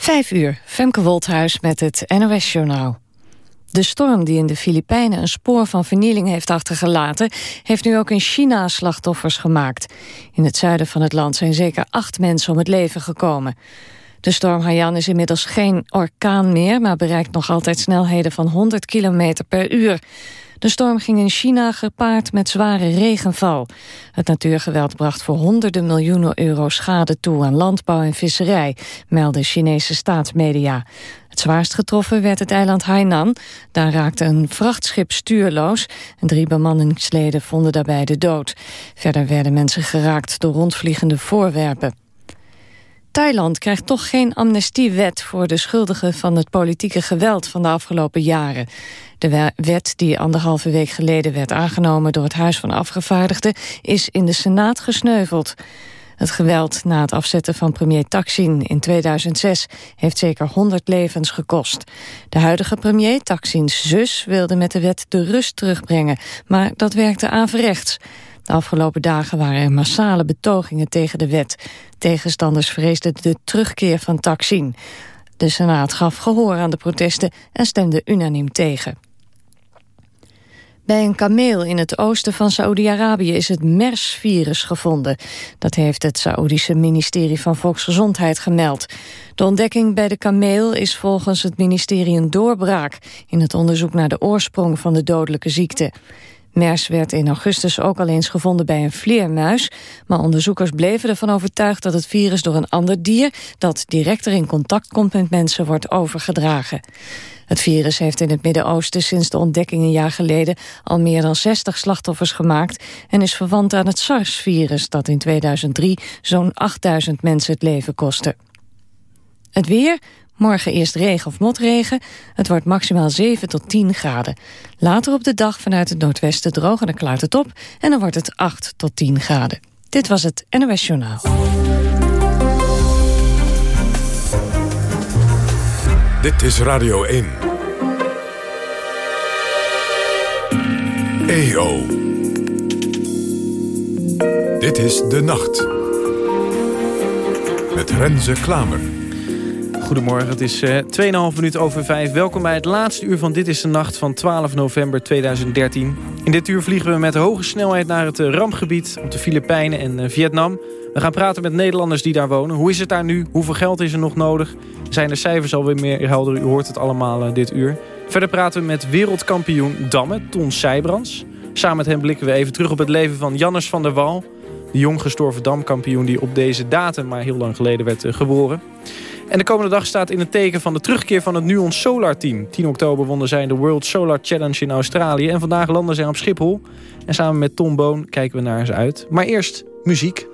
Vijf uur, Femke Wolthuis met het NOS-journaal. De storm die in de Filipijnen een spoor van vernieling heeft achtergelaten... heeft nu ook in China slachtoffers gemaakt. In het zuiden van het land zijn zeker acht mensen om het leven gekomen. De storm Haiyan is inmiddels geen orkaan meer... maar bereikt nog altijd snelheden van 100 km per uur. De storm ging in China gepaard met zware regenval. Het natuurgeweld bracht voor honderden miljoenen euro schade toe aan landbouw en visserij, melden Chinese staatsmedia. Het zwaarst getroffen werd het eiland Hainan. Daar raakte een vrachtschip stuurloos en drie bemanningsleden vonden daarbij de dood. Verder werden mensen geraakt door rondvliegende voorwerpen. Thailand krijgt toch geen amnestiewet voor de schuldigen van het politieke geweld van de afgelopen jaren. De wet die anderhalve week geleden werd aangenomen door het Huis van Afgevaardigden is in de Senaat gesneuveld. Het geweld na het afzetten van premier Taksin in 2006 heeft zeker 100 levens gekost. De huidige premier, Taksins zus, wilde met de wet de rust terugbrengen, maar dat werkte averechts. De afgelopen dagen waren er massale betogingen tegen de wet. Tegenstanders vreesden de terugkeer van Taksin. De Senaat gaf gehoor aan de protesten en stemde unaniem tegen. Bij een kameel in het oosten van Saoedi-Arabië is het MERS-virus gevonden. Dat heeft het Saoedische ministerie van Volksgezondheid gemeld. De ontdekking bij de kameel is volgens het ministerie een doorbraak... in het onderzoek naar de oorsprong van de dodelijke ziekte. MERS werd in augustus ook al eens gevonden bij een vleermuis... maar onderzoekers bleven ervan overtuigd dat het virus door een ander dier... dat directer in contact komt met mensen wordt overgedragen. Het virus heeft in het Midden-Oosten sinds de ontdekking een jaar geleden... al meer dan 60 slachtoffers gemaakt... en is verwant aan het SARS-virus dat in 2003 zo'n 8000 mensen het leven kostte. Het weer, Morgen eerst regen of motregen. Het wordt maximaal 7 tot 10 graden. Later op de dag vanuit het noordwesten droog en dan klaart het op. En dan wordt het 8 tot 10 graden. Dit was het NOS Journaal. Dit is Radio 1. EO. Dit is De Nacht. Met Renze Klamer. Goedemorgen, het is uh, eh, 2,5 minuten over 5. Welkom bij het laatste uur van Dit is de Nacht van 12 november 2013. In dit uur vliegen we met hoge snelheid naar het uh, rampgebied... op de Filipijnen en uh, Vietnam. We gaan praten met Nederlanders die daar wonen. Hoe is het daar nu? Hoeveel geld is er nog nodig? Zijn de cijfers alweer meer helder? U hoort het allemaal dit uur. Verder praten we met wereldkampioen Damme, Ton Seybrands. Samen met hem blikken we even terug op het leven van Jannes van der Wal... de jong gestorven damkampioen die op deze datum maar heel lang geleden werd geboren. En de komende dag staat in het teken van de terugkeer van het Nuon Solar Team. 10 oktober wonnen zij de World Solar Challenge in Australië. En vandaag landen zij op Schiphol. En samen met Tom Boon kijken we naar ze uit. Maar eerst muziek.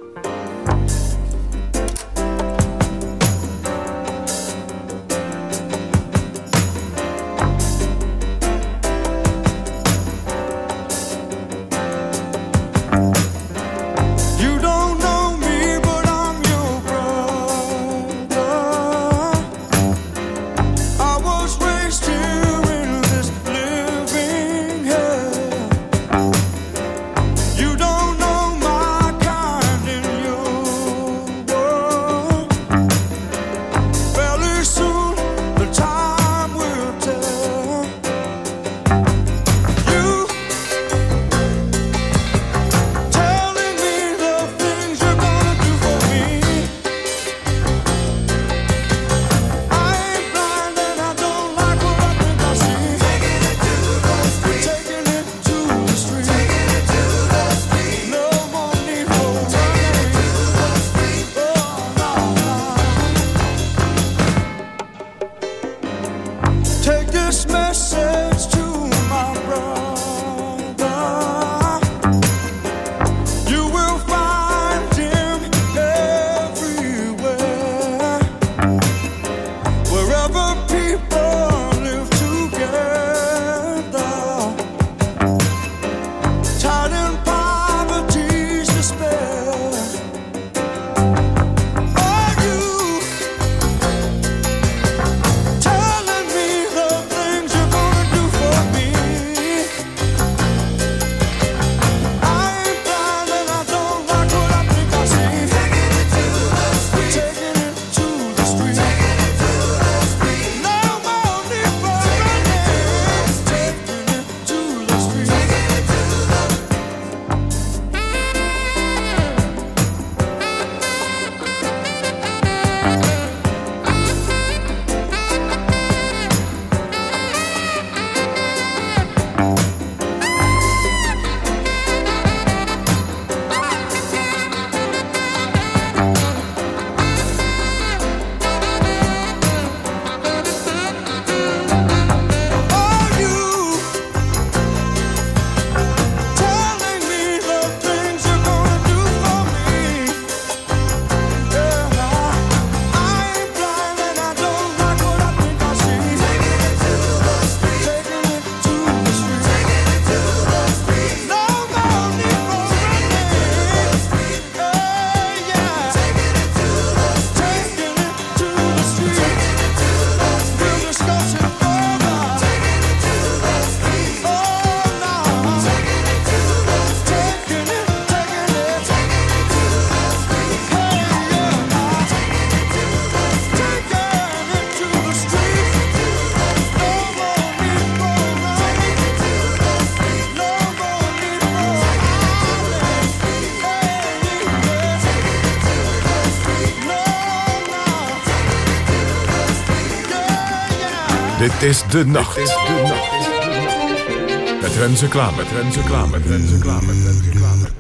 Is de nacht. Dit is de nacht. Met Renze Klamer. Met Renze Klamer. Met Renze Klamer. Met Renze Klamer.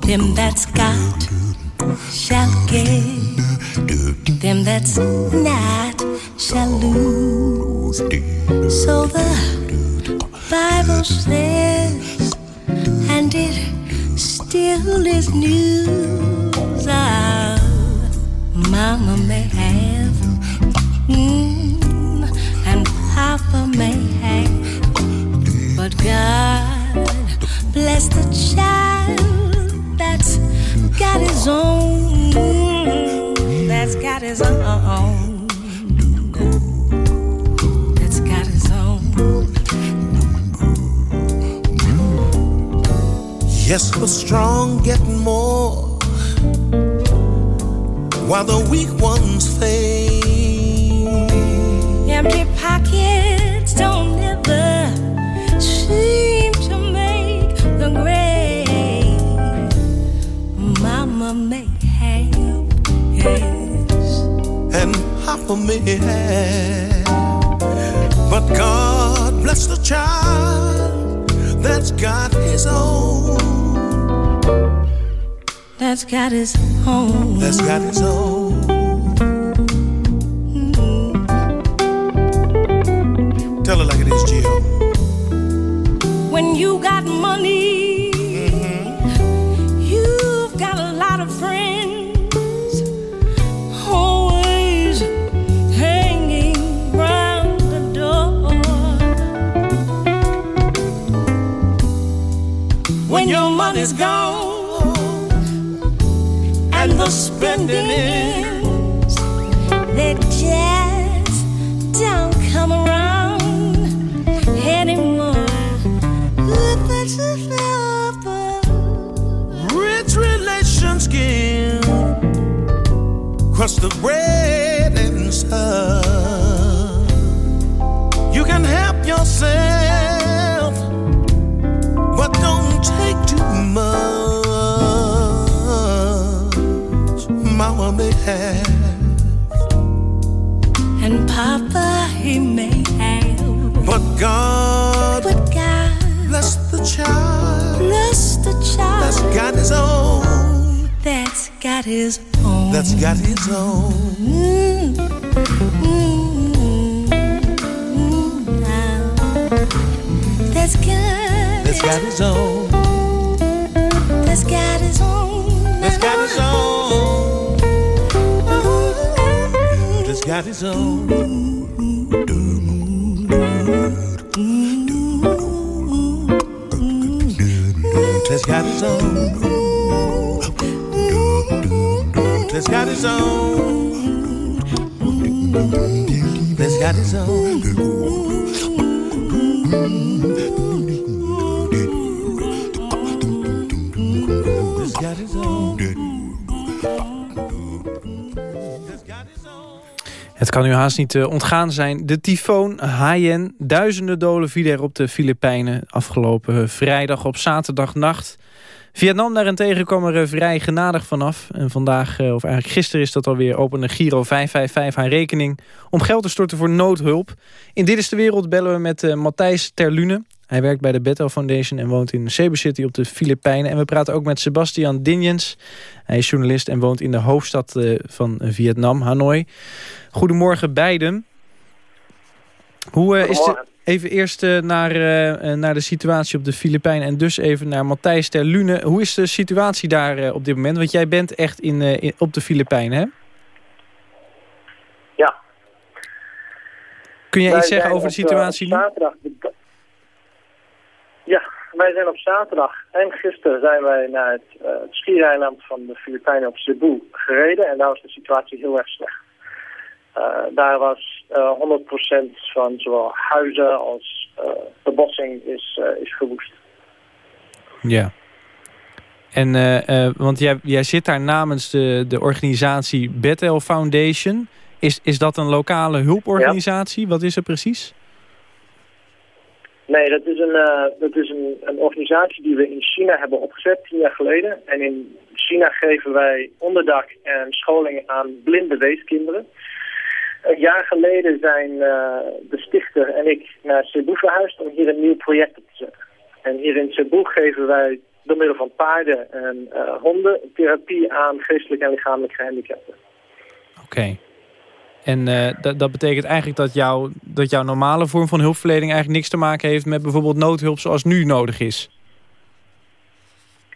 Them that's got shall get. Them that's not shall lose. So the Bible says, and it still is news. Ah, Mama Yes, the strong get more while the weak ones fade. Empty pockets don't ever seem to make the grave. Mama may have, yes. and Papa may have. But God bless the child that's got his own. That's got his own. That's got his own. Mm-hmm. Tell it like it is, Jill. When you got money, mm-hmm. you've got a lot of friends. Always hanging round the door. When your money's gone and the spending ends, they just don't come around anymore. Rich relations give crust the bread and stuff. You can help yourself, Mama may have, And Papa, he may have, but God but God bless the child bless the child that's got his own. that's got his own. That's got his own. Mm, mm, mm. That's got That's got his own. that's got his own. Got his own. That's got his own. That's got his own. That's got his own. Het kan u haast niet uh, ontgaan zijn. De tyfoon Haiyan. Duizenden doden vielen er op de Filipijnen afgelopen vrijdag op zaterdagnacht. Vietnam daarentegen kwam er uh, vrij genadig vanaf. En vandaag, of eigenlijk gisteren is dat alweer, opende Giro 555 haar rekening... om geld te storten voor noodhulp. In Dit is de Wereld bellen we met Matthijs Terlune. Hij werkt bij de Beto Foundation en woont in Cebu City op de Filipijnen. En we praten ook met Sebastian Dinjens. Hij is journalist en woont in de hoofdstad uh, van Vietnam, Hanoi. Goedemorgen beiden. Hoe uh, is de, even eerst uh, naar, naar de situatie op de Filipijnen en dus even naar Matthijs ter Lune. Hoe is de situatie daar op dit moment? Want jij bent echt in, in op de Filipijnen, hè? Ja. Kun jij iets zeggen over de situatie nu? Ja, wij zijn op zaterdag en gisteren zijn wij naar het, uh, het schiereiland van de Filipijnen op Cebu gereden. En daar was de situatie heel erg slecht. Uh, daar was uh, 100% van zowel huizen als bebossing is, is verwoest. Ja. En, want jij, jij zit daar namens de, de organisatie Bethel Foundation. Is, is dat een lokale hulporganisatie? Ja. Wat is er precies? Nee, dat is, een, uh, dat is een, een organisatie die we in China hebben opgezet, tien jaar geleden. En in China geven wij onderdak en scholing aan blinde weeskinderen. Een jaar geleden zijn uh, de stichter en ik naar Cebu verhuisd om hier een nieuw project op te zetten. En hier in Cebu geven wij door middel van paarden en uh, honden therapie aan geestelijk en lichamelijk gehandicapten. Oké. En uh, dat, betekent eigenlijk dat, jou, dat jouw normale vorm van hulpverlening eigenlijk niks te maken heeft met bijvoorbeeld noodhulp zoals nu nodig is?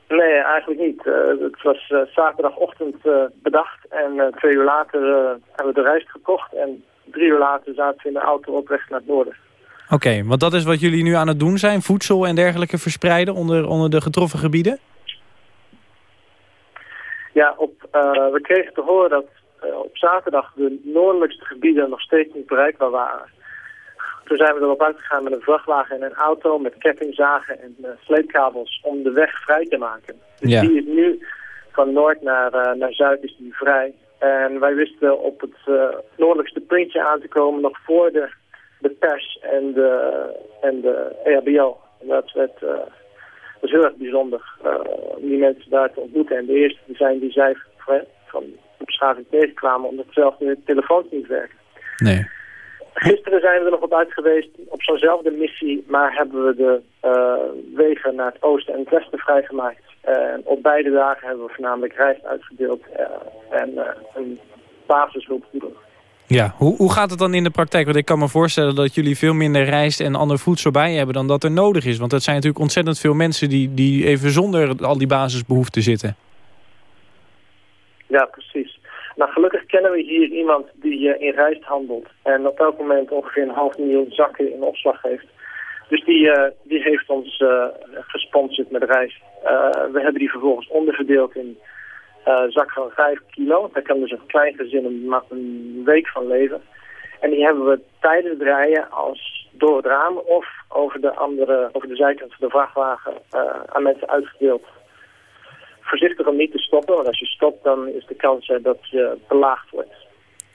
Nee, eigenlijk niet. Uh, het was uh, zaterdagochtend bedacht en twee uur later hebben we de reis gekocht. En drie uur later zaten we in de auto op weg naar het noorden. Oké, okay, want dat is wat jullie nu aan het doen zijn? Voedsel en dergelijke verspreiden onder, onder de getroffen gebieden? Ja, op, we kregen te horen dat op zaterdag de noordelijkste gebieden nog steeds niet bereikbaar waren. Toen zijn we erop uitgegaan met een vrachtwagen en een auto met kettingzagen en uh, sleepkabels om de weg vrij te maken. Dus ja. die is nu van noord naar, uh, naar zuid is die vrij. En wij wisten op het noordelijkste puntje aan te komen nog voor de, de pers en de, en de EHBO. En dat, werd, was heel erg bijzonder om die mensen daar te ontmoeten. En de eerste die zijn die zei van beschaving tegenkwamen omdat zelf de telefoons niet werken. Nee. Gisteren zijn we er nog op uit geweest op zo'nzelfde missie, maar hebben we de uh, wegen naar het oosten en het westen vrijgemaakt. En op beide dagen hebben we voornamelijk rijst uitgedeeld uh, en uh, een basishulpgoederen. Ja, hoe, hoe gaat het dan in de praktijk? Want ik kan me voorstellen dat jullie veel minder rijst en ander voedsel bij hebben dan dat er nodig is. Want het zijn natuurlijk ontzettend veel mensen die, die even zonder al die basisbehoeften zitten. Ja, precies. Nou, gelukkig kennen we hier iemand die uh, in rijst handelt. En op elk moment ongeveer een half miljoen zakken in opslag heeft. Dus die, uh, die heeft ons uh, gesponsord met rijst. we hebben die vervolgens onderverdeeld in zak van 5 kilo. Daar kan dus een klein gezin een, een week van leven. En die hebben we tijdens het rijden als door het raam of over de, andere, over de zijkant van de vrachtwagen aan mensen uitgedeeld voorzichtig om niet te stoppen. Want als je stopt, dan is de kans dat je belaagd wordt.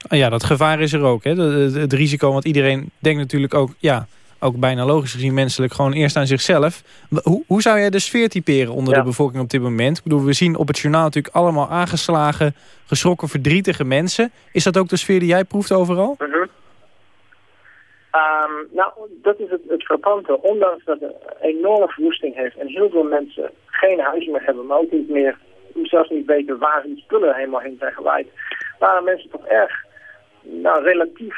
Ah ja, dat gevaar is er ook. Hè? Het, het risico, want iedereen denkt natuurlijk ook... ja, ook bijna logisch gezien menselijk, gewoon eerst aan zichzelf. Hoe, hoe zou jij de sfeer typeren onder de bevolking op dit moment? Ik bedoel, we zien op het journaal natuurlijk allemaal aangeslagen, geschrokken, verdrietige mensen. Is dat ook de sfeer die jij proeft overal? -hmm. Um, nou, dat is het, het frappante. Ondanks dat het een enorme verwoesting heeft en heel veel mensen geen huis meer hebben, maar ook niet meer, zelfs niet weten waar hun spullen helemaal heen zijn gewaaid, waren mensen toch erg, nou relatief,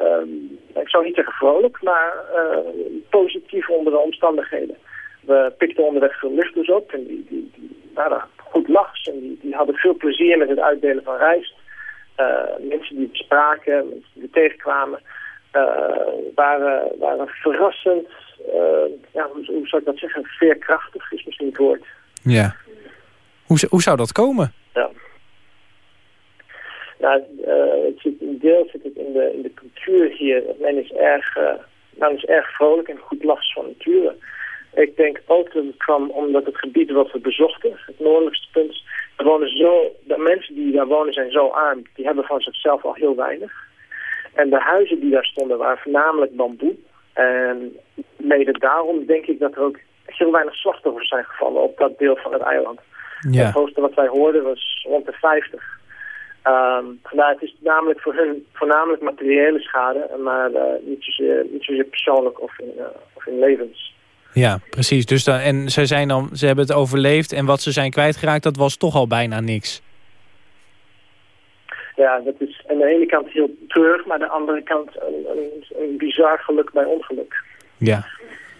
um, ik zou niet zeggen vrolijk, maar uh, positief onder de omstandigheden. We pikten onderweg veel lichters op en die, die, die waren goed lachs en die, hadden veel plezier met het uitdelen van rijst. Uh, mensen die spraken, mensen die tegenkwamen, waren, waren verrassend uh, ja, hoe, hoe, zou ik dat zeggen, veerkrachtig is misschien het woord. Ja. Hoe, hoe zou dat komen? Ja. Nou, uh, het zit, een deel zit het in de, in de cultuur hier. Men is erg, men is erg vrolijk en goed last van nature. Ik denk ook dat het kwam omdat het gebied wat we bezochten, het noordelijkste punt, er wonen zo, de mensen die daar wonen zijn zo arm, die hebben van zichzelf al heel weinig. En de huizen die daar stonden waren voornamelijk bamboe. En mede daarom denk ik dat er ook heel weinig slachtoffers zijn gevallen op dat deel van het eiland. Ja. Het hoogste wat wij hoorden was rond de 50. Ehm vandaar het is namelijk voor hun voornamelijk materiële schade, maar eh, niet, zozeer, niet zozeer persoonlijk of in, eh, of in levens. Ja, precies. Dus dan, en ze, zijn dan, ze hebben het overleefd en wat ze zijn kwijtgeraakt, dat was toch al bijna niks. Ja, dat is aan de ene kant heel treurig, maar aan de andere kant een, een, een bizar geluk bij ongeluk. Ja,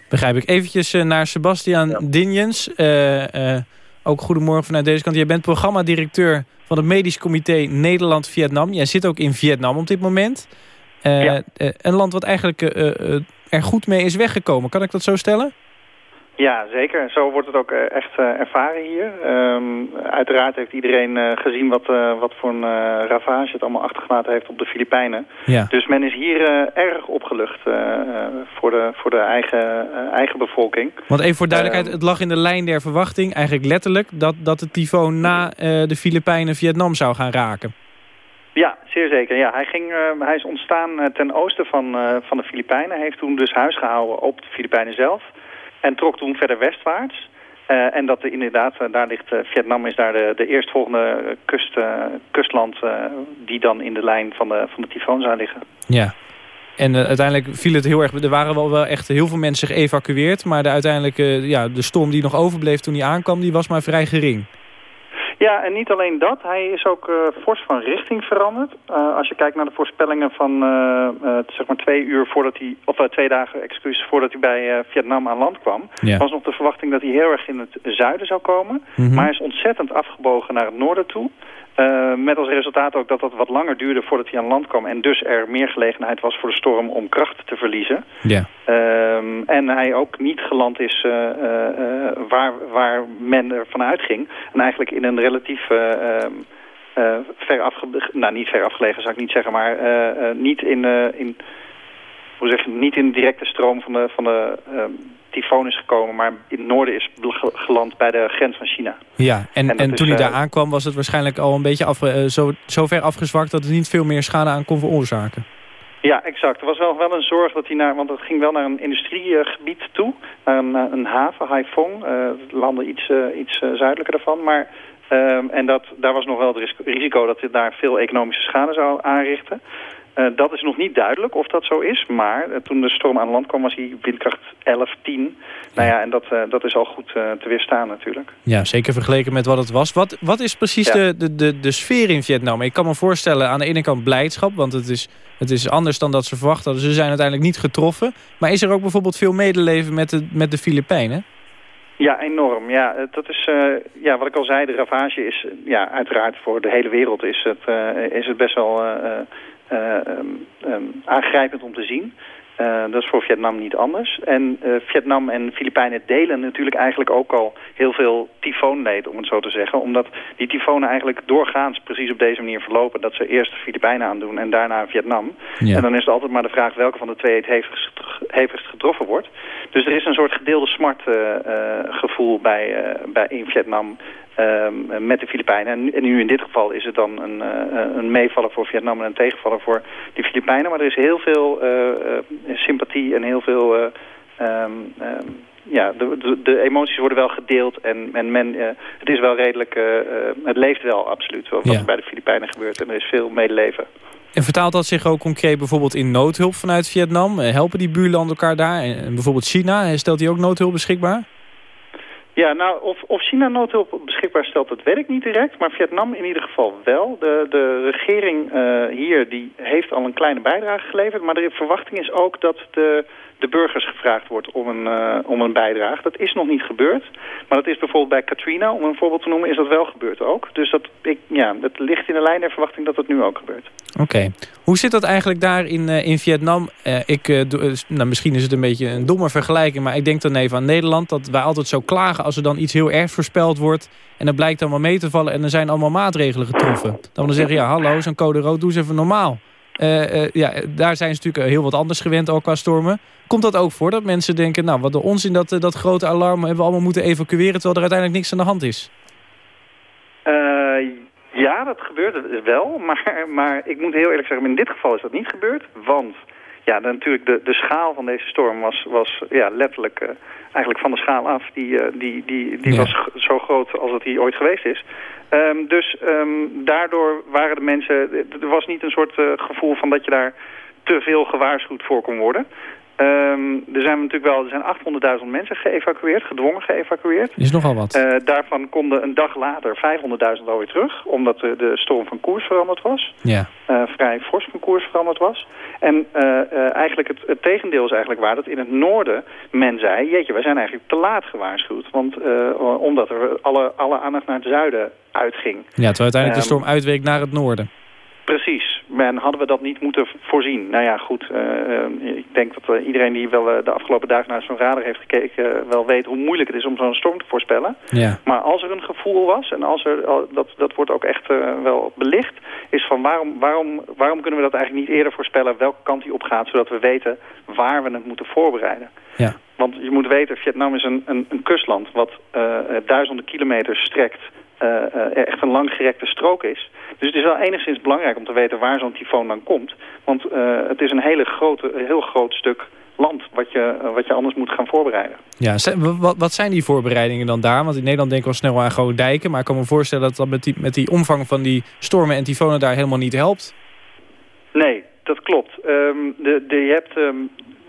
begrijp ik. Eventjes eh, naar Sebastian Ja. Dinjens. Eh, eh, ook goedemorgen vanuit deze kant. Jij bent programmadirecteur van het Medisch Comité Nederland-Vietnam. Jij zit ook in Vietnam op dit moment. Ja. een land wat eigenlijk er goed mee is weggekomen. Kan ik dat zo stellen? Ja, zeker. Zo wordt het ook eh, echt eh, ervaren hier. Ehm, uiteraard heeft iedereen eh, gezien wat, wat voor een ravage het allemaal achtergelaten heeft op de Filipijnen. Ja. Dus men is hier erg opgelucht voor, de, voor de eigen, eigen bevolking. Want even voor duidelijkheid, Ehm. het lag in de lijn der verwachting, eigenlijk letterlijk, dat, dat de tyfoon na de Filipijnen Vietnam zou gaan raken. Ja, zeer zeker. Ja, hij, ging, hij is ontstaan ten oosten van, van de Filipijnen. Hij heeft toen dus huis gehouden op de Filipijnen zelf. En trok toen verder westwaarts. Eh, en dat inderdaad, eh, daar ligt eh, Vietnam is daar de, de eerstvolgende kust, kustland die dan in de lijn van de, van de tyfoon zou liggen. Ja. En uiteindelijk viel het heel erg... Er waren wel, wel echt heel veel mensen geëvacueerd... maar de uiteindelijke ja, de storm die nog overbleef toen die aankwam... die was maar vrij gering. Ja, en niet alleen dat. Hij is ook eh, fors van richting veranderd. Eh, als je kijkt naar de voorspellingen van eh, zeg maar twee uur voordat hij, of twee dagen, excuus, voordat hij bij Vietnam aan land kwam, Ja. was nog de verwachting dat hij heel erg in het zuiden zou komen. Mhm. Maar hij is ontzettend afgebogen naar het noorden toe. Eh, met als resultaat ook dat dat wat langer duurde voordat hij aan land kwam. En dus er meer gelegenheid was voor de storm om kracht te verliezen. Ja. Ehm, en hij ook niet geland is eh, eh, waar, waar men ervan uitging. En eigenlijk in een relatief eh, ehm, eh, ver afgelegen... Nou, niet ver afgelegen zou ik niet zeggen, maar niet in... in hoe zeg je, niet in de directe stroom van de, van de ehm, tyfoon is gekomen, maar in het noorden is ge- geland bij de grens van China. Ja, en, En en, dat is, toen hij eh, daar aankwam was het waarschijnlijk al een beetje af, eh, zo, zo ver afgezwakt... dat het niet veel meer schade aan kon veroorzaken. Ja, exact. Er was wel, wel een zorg dat hij naar, want het ging wel naar een industriegebied toe, naar een, eh, een haven, Haiphong, eh landen iets, iets zuidelijker daarvan. Maar, ehm, en dat, daar was nog wel het ris- risico dat dit daar veel economische schade zou aanrichten. Eh, dat is nog niet duidelijk of dat zo is, maar eh, toen de storm aan land kwam was hij windkracht 11, 10. Nou ja, en dat, eh, dat is al goed te weerstaan natuurlijk. Ja, zeker vergeleken met wat het was. Wat, wat is precies Ja. de, de, de, de sfeer in Vietnam? Ik kan me voorstellen aan de ene kant blijdschap... want het is, het is anders dan dat ze verwacht hadden. Ze zijn uiteindelijk niet getroffen. Maar is er ook bijvoorbeeld veel medeleven met de, met de Filipijnen? Ja, enorm. Ja, dat is, ja, wat ik al zei, de ravage is, ja, uiteraard voor de hele wereld is het, is het best wel eh, eh, ehm, ehm, aangrijpend om te zien. Eh, dat is voor Vietnam niet anders. En eh, Vietnam en Filipijnen delen natuurlijk eigenlijk ook al heel veel tyfoonleed, om het zo te zeggen. Omdat die tyfonen eigenlijk doorgaans precies op deze manier verlopen. Dat ze eerst de Filipijnen aandoen en daarna Vietnam. Ja. En dan is het altijd maar de vraag welke van de twee het hevigst, hevigst getroffen wordt. Dus er is een soort gedeelde smartgevoel bij, bij in Vietnam ehm, met de Filipijnen. En, nu- en nu in dit geval is het dan een, eh, een meevaller voor Vietnam en een tegenvaller voor de Filipijnen. Maar er is heel veel eh, eh, sympathie en heel veel... eh, ehm, ehm, ja, de, de, de emoties worden wel gedeeld en, en men, het is wel redelijk, het leeft wel absoluut wat Ja. er bij de Filipijnen gebeurt. En er is veel medeleven. En vertaalt dat zich ook concreet bijvoorbeeld in noodhulp vanuit Vietnam? Helpen die buurlanden elkaar daar? En bijvoorbeeld China, stelt die ook noodhulp beschikbaar? Ja, nou, of, of China noodhulp beschikbaar stelt, dat weet ik niet direct. Maar Vietnam in ieder geval wel. De, de regering eh, hier die heeft al een kleine bijdrage geleverd. Maar de verwachting is ook dat de, de burgers gevraagd wordt om een, eh, om een bijdrage. Dat is nog niet gebeurd. Maar dat is bijvoorbeeld bij Katrina, om een voorbeeld te noemen, is dat wel gebeurd ook. Dus dat, ik, ja, het ligt in de lijn der verwachting dat dat nu ook gebeurt. Oké. Hoe zit dat eigenlijk daar in, eh, in Vietnam? Eh, ik, nou, misschien is het een beetje een domme vergelijking... maar ik denk dan even aan Nederland... dat wij altijd zo klagen als er dan iets heel erg voorspeld wordt... en dat blijkt dan wel mee te vallen en er zijn allemaal maatregelen getroffen. Dan we zeggen, ja, hallo, zo'n code rood, doe eens even normaal. Eh, eh, ja, daar zijn ze natuurlijk heel wat anders gewend ook qua stormen. Komt dat ook voor dat mensen denken... nou, wat de onzin dat, eh, dat grote alarm hebben we allemaal moeten evacueren... terwijl er uiteindelijk niks aan de hand is? Ja, dat gebeurt wel, maar, maar ik moet heel eerlijk zeggen, in dit geval is dat niet gebeurd, want ja, natuurlijk de, de schaal van deze storm was, was ja, letterlijk eh, eigenlijk van de schaal af. Die, eh, die, die, die Ja. was zo groot als dat die ooit geweest is. Ehm, dus ehm, daardoor waren de mensen... Er was niet een soort eh, gevoel van dat je daar te veel gewaarschuwd voor kon worden. Ehm, er zijn natuurlijk wel er zijn 800.000 mensen geëvacueerd, gedwongen geëvacueerd. Is nogal wat. Eh, daarvan konden een dag later 500.000 alweer terug, omdat de, de storm van koers veranderd was ja. eh, vrij fors van koers veranderd was. En eh, eigenlijk het, het tegendeel is eigenlijk waar dat in het noorden men zei... jeetje, wij zijn eigenlijk te laat gewaarschuwd. Want omdat er alle, alle aandacht naar het zuiden uitging. ja, terwijl uiteindelijk de Ehm, storm uitweek naar het noorden. Precies. Men hadden we dat niet moeten voorzien. Nou ja, goed. eh, eh, ik denk dat eh, iedereen die wel de afgelopen dagen naar zo'n radar heeft gekeken... wel weet hoe moeilijk het is om zo'n storm te voorspellen. Ja. Maar als er een gevoel was, en als er, dat, dat wordt ook echt wel belicht... is van waarom, waarom, waarom kunnen we dat eigenlijk niet eerder voorspellen... welke kant die op gaat, zodat we weten waar we het moeten voorbereiden. Ja. Want je moet weten, Vietnam is een, een, een kustland... wat duizenden kilometers strekt... eh, eh, echt een langgerekte strook is. Dus het is wel enigszins belangrijk om te weten waar zo'n tyfoon dan komt. Want eh, het is een hele grote, heel groot stuk land wat je, wat je anders moet gaan voorbereiden. Ja, wat, wat zijn die voorbereidingen dan daar? Want in Nederland denken we al snel aan gewoon dijken. Maar ik kan me voorstellen dat dat met die, met die omvang van die stormen en tyfonen daar helemaal niet helpt. Nee, dat klopt. Ehm, de, de, je hebt, ehm,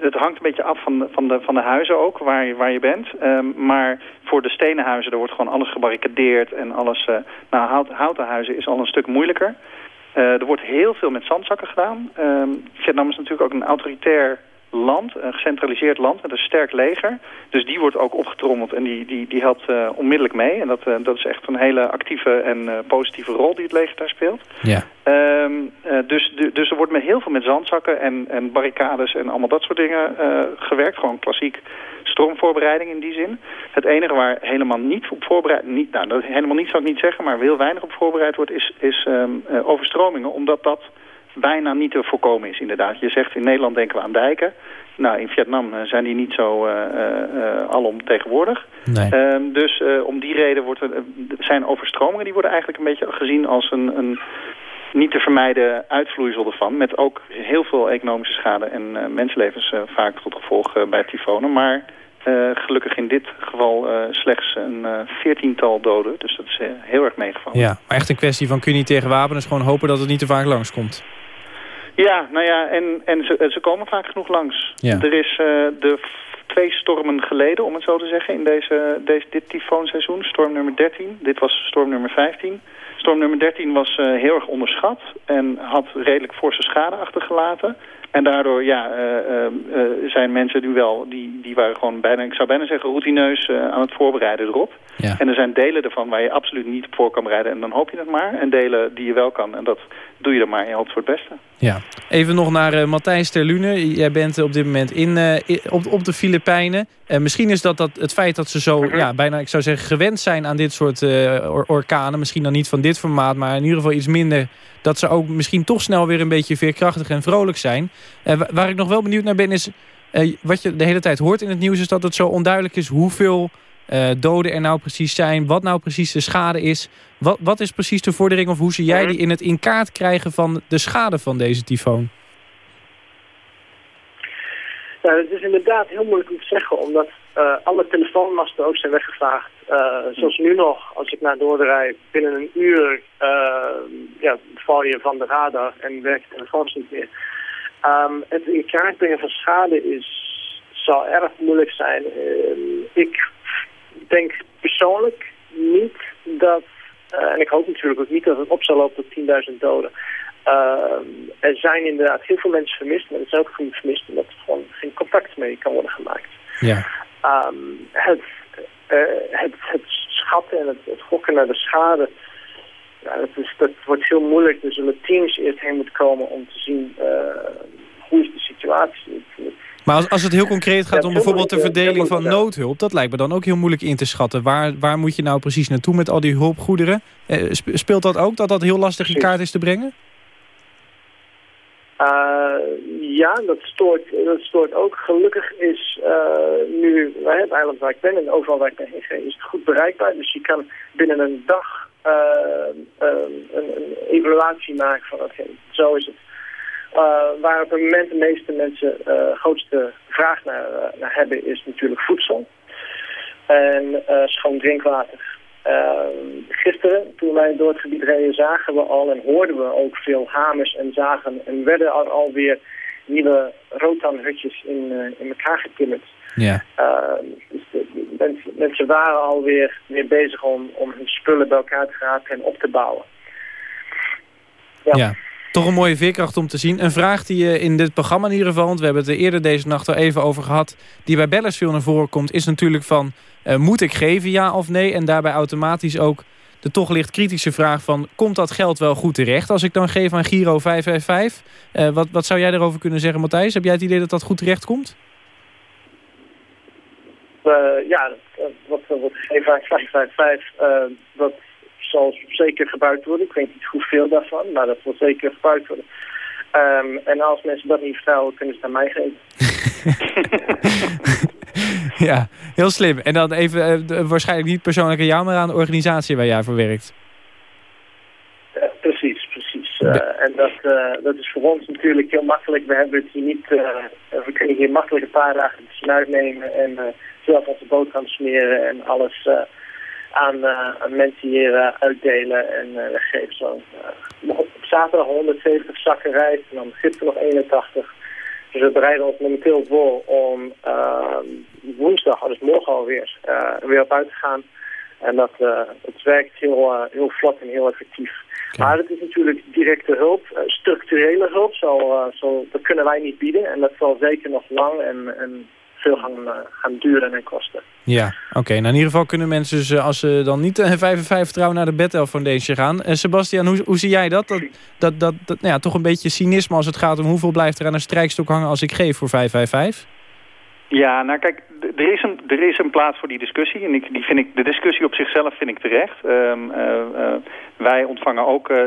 het hangt een beetje af van de, van de, van de huizen ook, waar je, waar je bent. Ehm, maar voor de stenen huizen, daar wordt gewoon alles gebarricadeerd en alles... eh, nou, hout, houten huizen is al een stuk moeilijker. Eh, er wordt heel veel met zandzakken gedaan. Ehm, Vietnam is natuurlijk ook een autoritair land, een gecentraliseerd land met een sterk leger. Dus die wordt ook opgetrommeld en die, die, die helpt eh, onmiddellijk mee. En dat, eh, dat is echt een hele actieve en eh, positieve rol die het leger daar speelt. Ja. Ehm, eh, dus, de- dus er wordt met heel veel met zandzakken en, en barricades en allemaal dat soort dingen gewerkt. Gewoon klassiek stormvoorbereiding in die zin. Het enige waar helemaal niet op voorbereid, niet, nou dat helemaal niet zou ik niet zeggen, maar heel weinig op voorbereid wordt, is, is ehm, eh, overstromingen. Omdat dat bijna niet te voorkomen is inderdaad. Je zegt in Nederland denken we aan dijken. Nou, in Vietnam eh, zijn die niet zo eh, eh, eh, alom tegenwoordig. Nee. Ehm, dus om die reden wordt er, zijn overstromingen die worden eigenlijk een beetje gezien als een, een niet te vermijden uitvloeisel ervan. Met ook heel veel economische schade en mensenlevens vaak tot gevolg bij tyfonen. Maar gelukkig in dit geval slechts een veertiental doden. Dus dat is heel erg meegevallen. Ja, maar echt een kwestie van kun je niet tegen wapenen. Dus gewoon hopen dat het niet te vaak langskomt. Ja, nou ja, en, en ze, ze komen vaak genoeg langs. Ja. Er is eh, de twee stormen geleden, om het zo te zeggen, in deze, deze, dit tyfoonseizoen. Storm nummer 13, dit was storm nummer 15. Storm nummer 13 was eh, heel erg onderschat en had redelijk forse schade achtergelaten. En daardoor ja, eh, eh, eh, zijn mensen nu wel, die, die waren gewoon bijna, ik zou bijna zeggen, routineus eh, aan het voorbereiden erop. Ja. En er zijn delen ervan waar je absoluut niet op voor kan bereiden en dan hoop je het maar. En delen die je wel kan en dat doe je dan maar en je hoopt voor het beste. Ja. Even nog naar eh, Matthijs Terlune. Jij bent op dit moment in, eh, op, op de Filipijnen. Eh, misschien is dat, dat het feit dat ze zo, ja, bijna, ik zou zeggen, gewend zijn aan dit soort eh, or- orkanen. Misschien dan niet van dit formaat, maar in ieder geval iets minder. Dat ze ook misschien toch snel weer een beetje veerkrachtig en vrolijk zijn. Eh, wa- waar ik nog wel benieuwd naar ben is, eh, wat je de hele tijd hoort in het nieuws... is dat het zo onduidelijk is hoeveel eh, doden er nou precies zijn. Wat nou precies de schade is. Wat, wat is precies de vordering of hoe zie jij die in het in kaart krijgen van de schade van deze tyfoon? Ja, het is inderdaad heel moeilijk om te zeggen, omdat eh, alle telefoonmasten ook zijn weggevaagd. Eh, zoals nu nog, als ik naar rijd, binnen een uur ja, val je van de radar en werkt de telefoons niet meer. Ehm, het in kaart brengen van schade is, zal erg moeilijk zijn. Ehm, ik denk persoonlijk niet dat, eh, en ik hoop natuurlijk ook niet dat het op zal lopen tot 10.000 doden. Ehm, er zijn inderdaad heel veel mensen vermist, maar er zijn ook veel vermist omdat er gewoon geen contact mee kan worden gemaakt. Ja. Ehm, het, eh, het, het schatten en het, het gokken naar de schade, ja, dat, is, dat wordt heel moeilijk. Er zullen teams eerst heen moeten komen om te zien eh, hoe is de situatie. Het- Maar als, als het heel concreet gaat om bijvoorbeeld de eh, verdeling van noodhulp... dat lijkt me dan ook heel moeilijk in te schatten. Waar, waar moet je nou precies naartoe met al die hulpgoederen? Eh, sp- speelt dat ook, dat dat heel lastig in kaart is te brengen? Uh, ja, dat stoort, dat stoort ook. Gelukkig is uh, nu hè, het eiland waar ik ben en overal waar ik ben heen ga, is het goed bereikbaar. Dus je kan binnen een dag eh, een, een, evaluatie maken van oké, zo is het. Uh, waar op het moment de meeste mensen uh, grootste vraag naar, naar hebben is natuurlijk voedsel en schoon drinkwater. gisteren, toen wij door het gebied reden, zagen we al en hoorden we ook veel hamers en zagen en werden er alweer nieuwe rotanhutjes in, in elkaar getimmerd. Ja. dus mensen, mensen, waren alweer weer bezig om, om hun spullen bij elkaar te raken en op te bouwen. Ja. ja. Toch een mooie veerkracht om te zien. Een vraag die je in dit programma in ieder geval... want we hebben het er eerder deze nacht al even over gehad... die bij bellers veel naar voren komt... is natuurlijk van, uh, moet ik geven ja of nee? En daarbij automatisch ook de toch licht kritische vraag van... komt dat geld wel goed terecht als ik dan geef aan Giro 555? Uh, wat, wat zou jij daarover kunnen zeggen, Matthijs? Heb jij het idee dat dat goed terecht komt? Ja, wat, wat gegeven aan 555... dat zal zeker gebruikt worden. Ik weet niet hoeveel daarvan, maar dat zal zeker gebruikt worden. Um, en als mensen dat niet vertrouwen, kunnen ze het aan mij geven. ja, heel slim. En dan even, uh, waarschijnlijk niet persoonlijk aan jou, maar aan de organisatie waar jij voor werkt. Uh, precies, precies. Uh, en dat, dat is voor ons natuurlijk heel makkelijk. We hebben het hier niet, we kunnen hier makkelijk een paar dagen de nemen en zelf onze boterham smeren en alles aan, uh, aan mensen hier uh, uitdelen en uh, weggeven. Zo, op zaterdag 170 zakken rijst en dan gisteren nog 81. Dus we bereiden ons momenteel voor om woensdag, dus morgen alweer, weer op uit te gaan. En dat het werkt heel, heel vlot en heel effectief. Maar het is natuurlijk directe hulp, structurele hulp, zo, zo, dat kunnen wij niet bieden. En dat zal zeker nog lang en, en veel gaan, uh, gaan duren en kosten. Ja, oké. Nou, in ieder geval kunnen mensen, dus, als ze dan niet uh, 55 vertrouwen naar de Bethel Foundation gaan. Uh, Sebastian, hoe, hoe zie jij dat? Dat, dat, dat, dat nou ja, toch een beetje cynisme als het gaat om hoeveel blijft er aan een strijkstok hangen als ik geef voor 555? Ja, nou kijk, er is, een, er is een plaats voor die discussie. En ik, die vind ik, de discussie op zichzelf vind ik terecht. Um, uh, uh, wij ontvangen ook uh,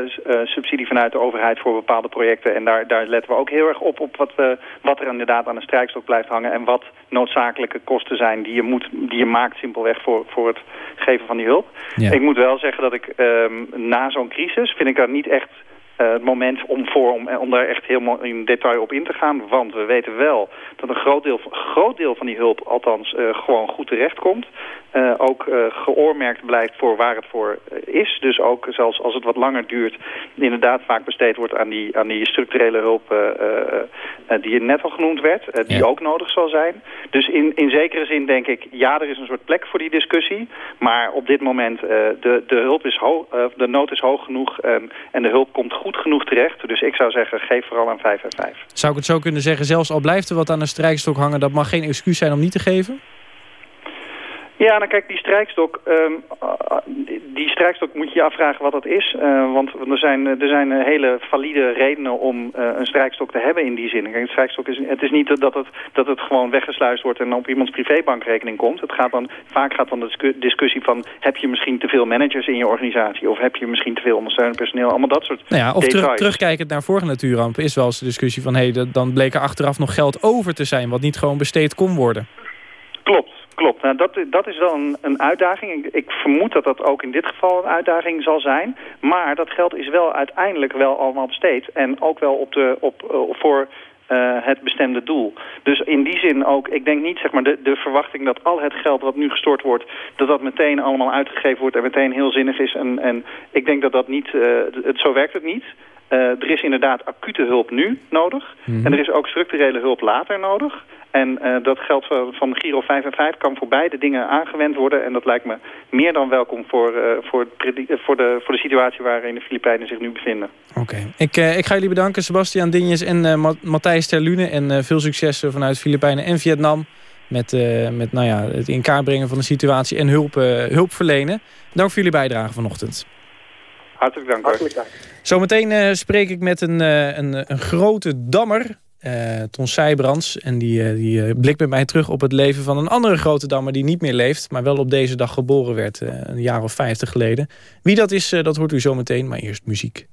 subsidie vanuit de overheid voor bepaalde projecten. En daar, daar letten we ook heel erg op, op wat, wat er inderdaad aan de strijkstok blijft hangen. En wat noodzakelijke kosten zijn die je, moet, die je maakt simpelweg voor, voor het geven van die hulp. Ja. Ik moet wel zeggen dat ik um, na zo'n crisis vind ik dat niet echt het moment om, voor, om, om daar echt helemaal in detail op in te gaan. Want we weten wel dat een groot deel, groot deel van die hulp althans uh, gewoon goed terecht komt. Ook geoormerkt blijft voor waar het voor is. Dus ook zelfs als het wat langer duurt, inderdaad vaak besteed wordt aan die, aan die structurele hulp die net al genoemd werd. die ja. ook nodig zal zijn. Dus in, in zekere zin denk ik, ja, er is een soort plek voor die discussie. Maar op dit moment, de, de, hulp is hoog, de nood is hoog genoeg en de hulp komt goed goed genoeg terecht. Dus ik zou zeggen, geef vooral aan 5 en 5. Zou ik het zo kunnen zeggen, zelfs al blijft er wat aan een strijkstok hangen... dat mag geen excuus zijn om niet te geven? Ja, nou kijk, die strijkstok, um, die strijkstok moet je je afvragen wat dat is. Uh, want er zijn, er zijn hele valide redenen om uh, een strijkstok te hebben in die zin. Kijk, een strijkstok is, het is niet dat het, dat het gewoon weggesluist wordt en op iemands privébankrekening komt. Het gaat dan, vaak gaat dan de discussie van, heb je misschien te veel managers in je organisatie? Of heb je misschien te veel ondersteunend personeel? Allemaal dat soort nou ja, Of terug, terugkijkend naar vorige natuurrampen is wel eens de discussie van, hé, hey, dan bleek er achteraf nog geld over te zijn, wat niet gewoon besteed kon worden. Klopt. Klopt, nou, dat, dat is wel een, een uitdaging. Ik, ik, vermoed dat dat ook in dit geval een uitdaging zal zijn. Maar dat geld is wel uiteindelijk wel allemaal besteed. En ook wel op de, op, uh, voor uh, het bestemde doel. Dus in die zin ook, ik denk niet zeg maar de, de verwachting dat al het geld wat nu gestort wordt, dat dat meteen allemaal uitgegeven wordt en meteen heel zinnig is. En, en ik denk dat dat niet, uh, het, zo werkt het niet. Uh, er is inderdaad acute hulp nu nodig. Mm -hmm. En er is ook structurele hulp later nodig. En uh, dat geld van de Giro 5 en 5 kan voor beide dingen aangewend worden. En dat lijkt me meer dan welkom voor, uh, voor, voor, de, voor de situatie waarin de Filipijnen zich nu bevinden. Oké. Okay. Ik, uh, ik ga jullie bedanken, Sebastian Dinjes en Matthijs Terlune. En veel succes vanuit Filipijnen en Vietnam. Met, met nou ja, het in kaart brengen van de situatie en hulp, hulp verlenen. Dank voor jullie bijdrage vanochtend. Hartelijk dank. Hartelijk dank. Zometeen spreek ik met een, een, een grote dammer uh, Ton Seybrands. En die, uh, die uh, blikt met mij terug op het leven van een andere grote dammer... die niet meer leeft, maar wel op deze dag geboren werd. een jaar of vijftig geleden. Wie dat is, dat hoort u zometeen, maar eerst muziek.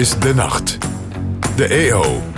Is de nacht. De EO.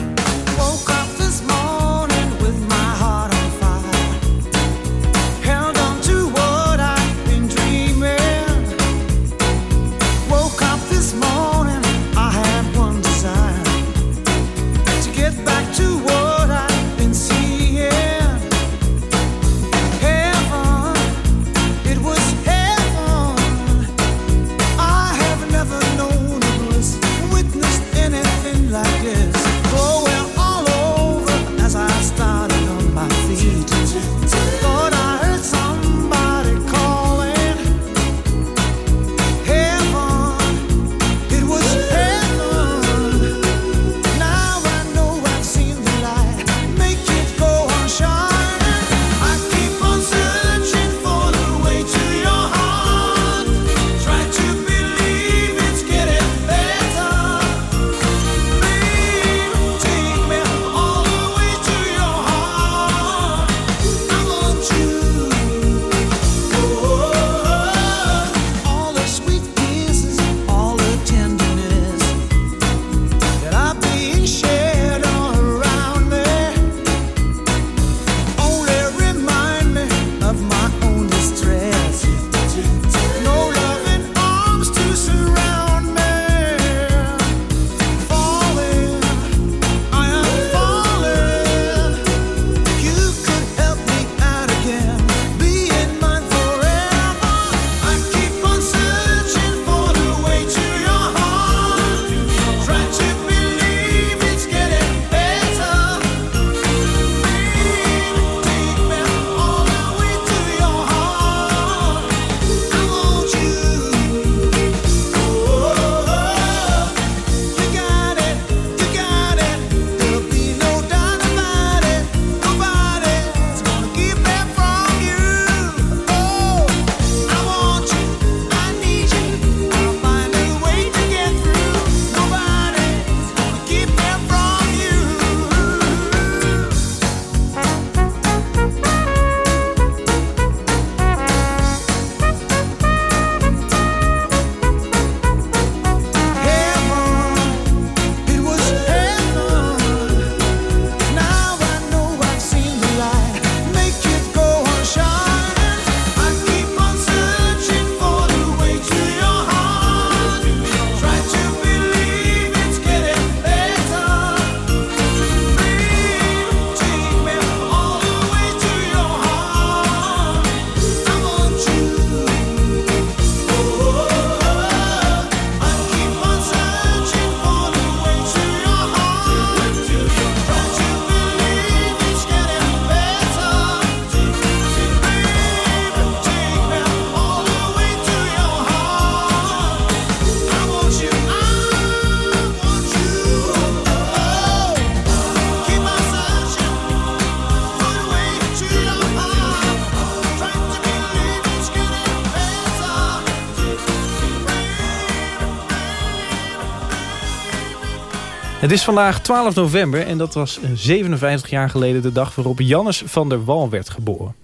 Het is vandaag 12 november en dat was eh, 57 jaar geleden de dag waarop Jannes van der Wal werd geboren.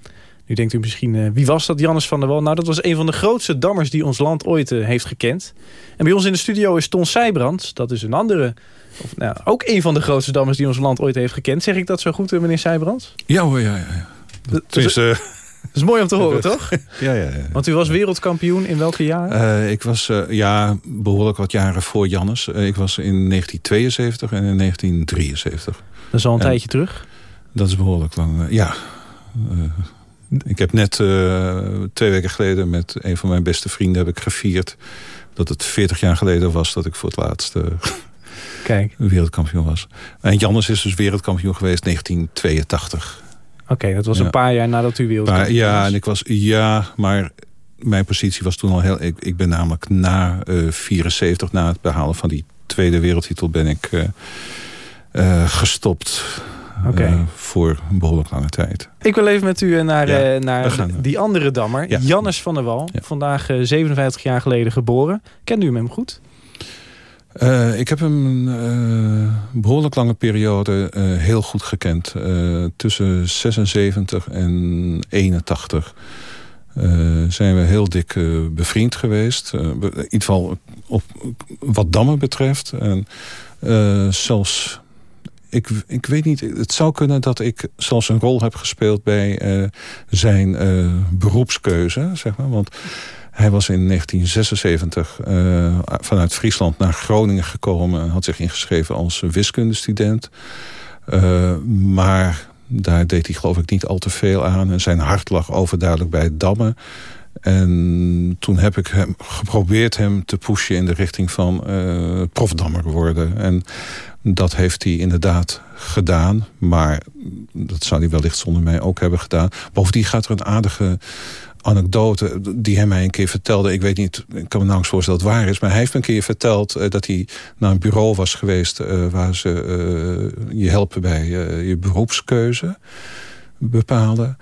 Nu denkt u misschien, eh, wie was dat Jannes van der Wal? Nou, dat was een van de grootste dammers die ons land ooit eh, heeft gekend. En bij ons in de studio is Ton Seybrands. Dat is een andere, of, nou, ook een van de grootste dammers die ons land ooit heeft gekend. Zeg ik dat zo goed, eh, meneer Seybrands? Ja hoor, ja, ja. ja. Dat, Het is, eh, dat is mooi om te horen, toch? ja, ja, ja. Want u was wereldkampioen in welke jaar? Eh, ik was eh, ja, behoorlijk wat jaren voor Jannes. Eh, ik was in 1972 en in 1973. Dat is al een en- tijdje terug. Dat is behoorlijk lang. ja. Ik heb net twee weken geleden met een van mijn beste vrienden heb ik gevierd dat het 40 jaar geleden was dat ik voor het laatst Kijk, wereldkampioen was. En Jannes is dus wereldkampioen geweest 1982. Oké, dat was Ja. een paar jaar nadat u wereldkampioen Maar, ja, was. en ik was, ja, maar mijn positie was toen al heel... Ik, ik ben namelijk na eh 74, na het behalen van die tweede wereldtitel... ben ik eh, eh, gestopt Oké. eh, voor een behoorlijk lange tijd. Ik wil even met u naar, Ja, eh, naar die andere dammer. Ja. Jannes van der Wal. Ja. Vandaag eh, 57 jaar geleden geboren. Kende u hem goed? Eh, ik heb hem een eh, behoorlijk lange periode eh, heel goed gekend. Tussen 76 en 81 eh, zijn we heel dik bevriend geweest. In ieder geval op, wat dammen betreft. En zelfs... Ik, ik weet niet, het zou kunnen dat ik zelfs een rol heb gespeeld bij zijn beroepskeuze, zeg maar. Want hij was in 1976 eh, vanuit Friesland naar Groningen gekomen... en had zich ingeschreven als wiskundestudent. Eh, maar daar deed hij geloof ik niet al te veel aan. En zijn hart lag overduidelijk bij dammen. En toen heb ik hem geprobeerd hem te pushen in de richting van eh profdammer worden. En dat heeft hij inderdaad gedaan. Maar dat zou hij wellicht zonder mij ook hebben gedaan. Bovendien gaat er een aardige anekdote die hij mij een keer vertelde. Ik weet niet, ik kan me nauwelijks voorstellen dat het waar is. Maar hij heeft een keer verteld eh, dat hij naar een bureau was geweest... eh, waar ze eh, je helpen bij je beroepskeuze bepalen.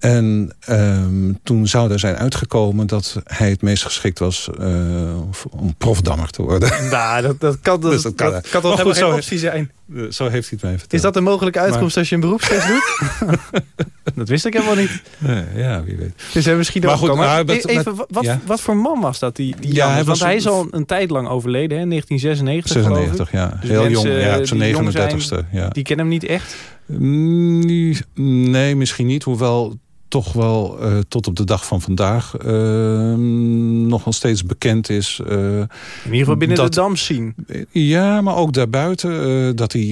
En ehm, toen zou er zijn uitgekomen dat hij het meest geschikt was eh, om profdammer te worden. Nou, dat, dat kan, dat, Dus dat kan, dat kan toch helemaal geen optie zijn. Zo heeft hij het mij verteld. Is dat een mogelijke uitkomst als je een beroepstest doet? dat wist ik helemaal niet. Nee, ja, wie weet. Dus hij misschien Maar goed, komen. maar met- Even, met- wat, wat, ja. wat voor man was dat, die, die Ja, hij Want was- hij is al een tijd lang overleden, hè? 1996 geloof ik. 96, ja. Dus Heel mensen, jong, ja, op zijn, 39ste. Ja. Die kennen hem niet echt. Mm, Nee, misschien niet. Hoewel toch wel eh, tot op de dag van vandaag eh, nog wel steeds bekend is. eh, In ieder geval binnen Dat- de dams zien. ja, maar ook daarbuiten. eh, dat hij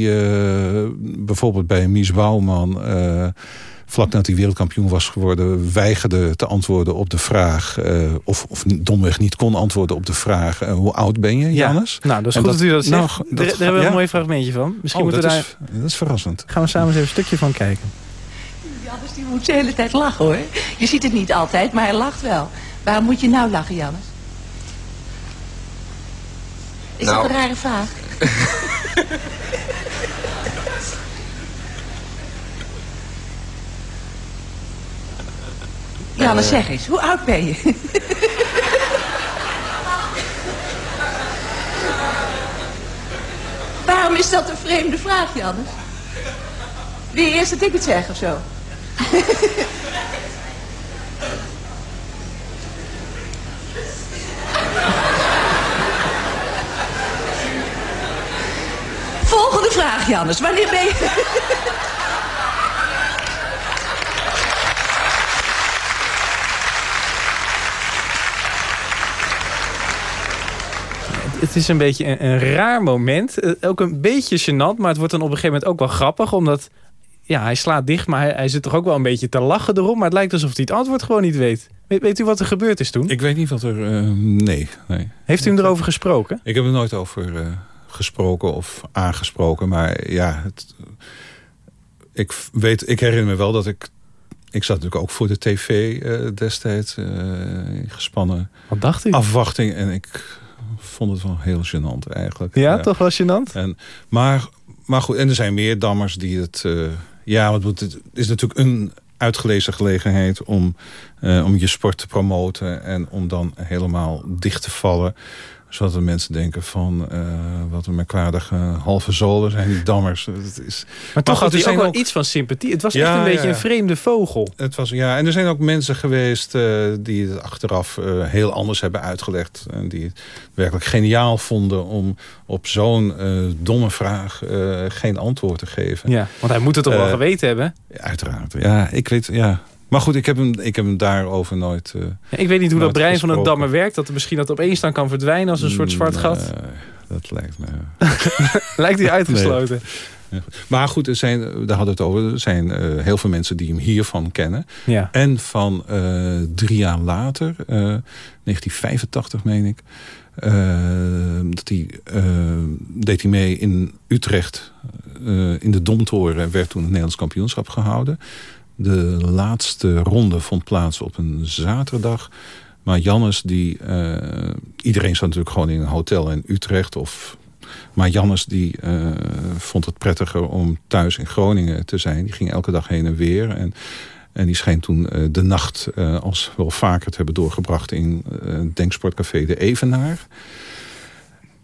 bijvoorbeeld bij Mies Bouwman... vlak nadat hij wereldkampioen was geworden... weigerde te antwoorden op de vraag... of, of domweg niet kon antwoorden op de vraag... hoe oud ben je, Jannes? Nou, dat is En goed dat- u dat zegt. nou, daar, dat- daar hebben we ja? een mooi fragmentje van. Misschien Oh, moeten dat, we daar, is, dat is verrassend. gaan we samen eens even een stukje van kijken. Moet de hele tijd lachen hoor. Je ziet het niet altijd, maar hij lacht wel. Waarom moet je nou lachen, Jannes? Is Nou. dat een rare vraag? Jannes, zeg eens, hoe oud ben je? Waarom is dat een vreemde vraag, Jannes? Wil je eerst dat ik het zeg of zo? Volgende vraag, Jannes. Wanneer ben je... Het is een beetje een, een raar moment. Eh, Ook een beetje gênant, maar het wordt dan op een gegeven moment ook wel grappig. Omdat ja, hij slaat dicht, maar hij, hij zit toch ook wel een beetje te lachen erom. Maar het lijkt alsof hij het antwoord gewoon niet weet. Weet, weet u wat er gebeurd is toen? Ik weet niet wat er... eh, nee, nee. Heeft u hem erover gesproken? Ik heb er nooit over eh, gesproken of aangesproken. Maar ja, het, ik, weet, ik herinner me wel dat ik... Ik zat natuurlijk ook voor de tv destijds. eh, in gespannen Wat dacht u? afwachting. En ik vond het wel heel gênant eigenlijk. ja, toch wel gênant? En, maar, maar goed, en er zijn meer dammers die het... ja, want het is natuurlijk een uitgelezen gelegenheid... om, eh, om je sport te promoten en om dan helemaal dicht te vallen. Zodat de mensen denken van... eh, wat een merkwaardige halve zolen zijn die dammers. Het is, Maar toch had hij ook wel ook- iets van sympathie. Het was Ja, echt een beetje ja. een vreemde vogel. Het was, ja, en er zijn ook mensen geweest eh, die het achteraf eh, heel anders hebben uitgelegd. En die het werkelijk geniaal vonden om op zo'n domme vraag geen antwoord te geven. Ja, want hij moet het toch wel geweten hebben. Uiteraard, ja. Ik weet, ja. Maar goed, ik heb hem, ik heb hem daarover nooit... Ja, ik weet niet hoe dat brein van een dammer werkt. Dat er misschien dat opeens dan kan verdwijnen als een soort zwart mm, gat. dat lijkt me... Lijkt hij uitgesloten. Maar goed, er zijn, daar hadden we het over. Er zijn eh, heel veel mensen die hem hiervan kennen. Ja. En van eh, drie jaar later, eh, 1985 meen ik... dat hij, deed hij mee in Utrecht. in de Domtoren werd toen het Nederlands kampioenschap gehouden. De laatste ronde vond plaats op een zaterdag. Maar Jannes, die, eh, iedereen zat natuurlijk gewoon in een hotel in Utrecht... of maar Jannes die eh, vond het prettiger om thuis in Groningen te zijn. Die ging elke dag heen en weer. En, en die scheen toen eh, de nacht als wel vaker te hebben doorgebracht... in Denksportcafé De Evenaar.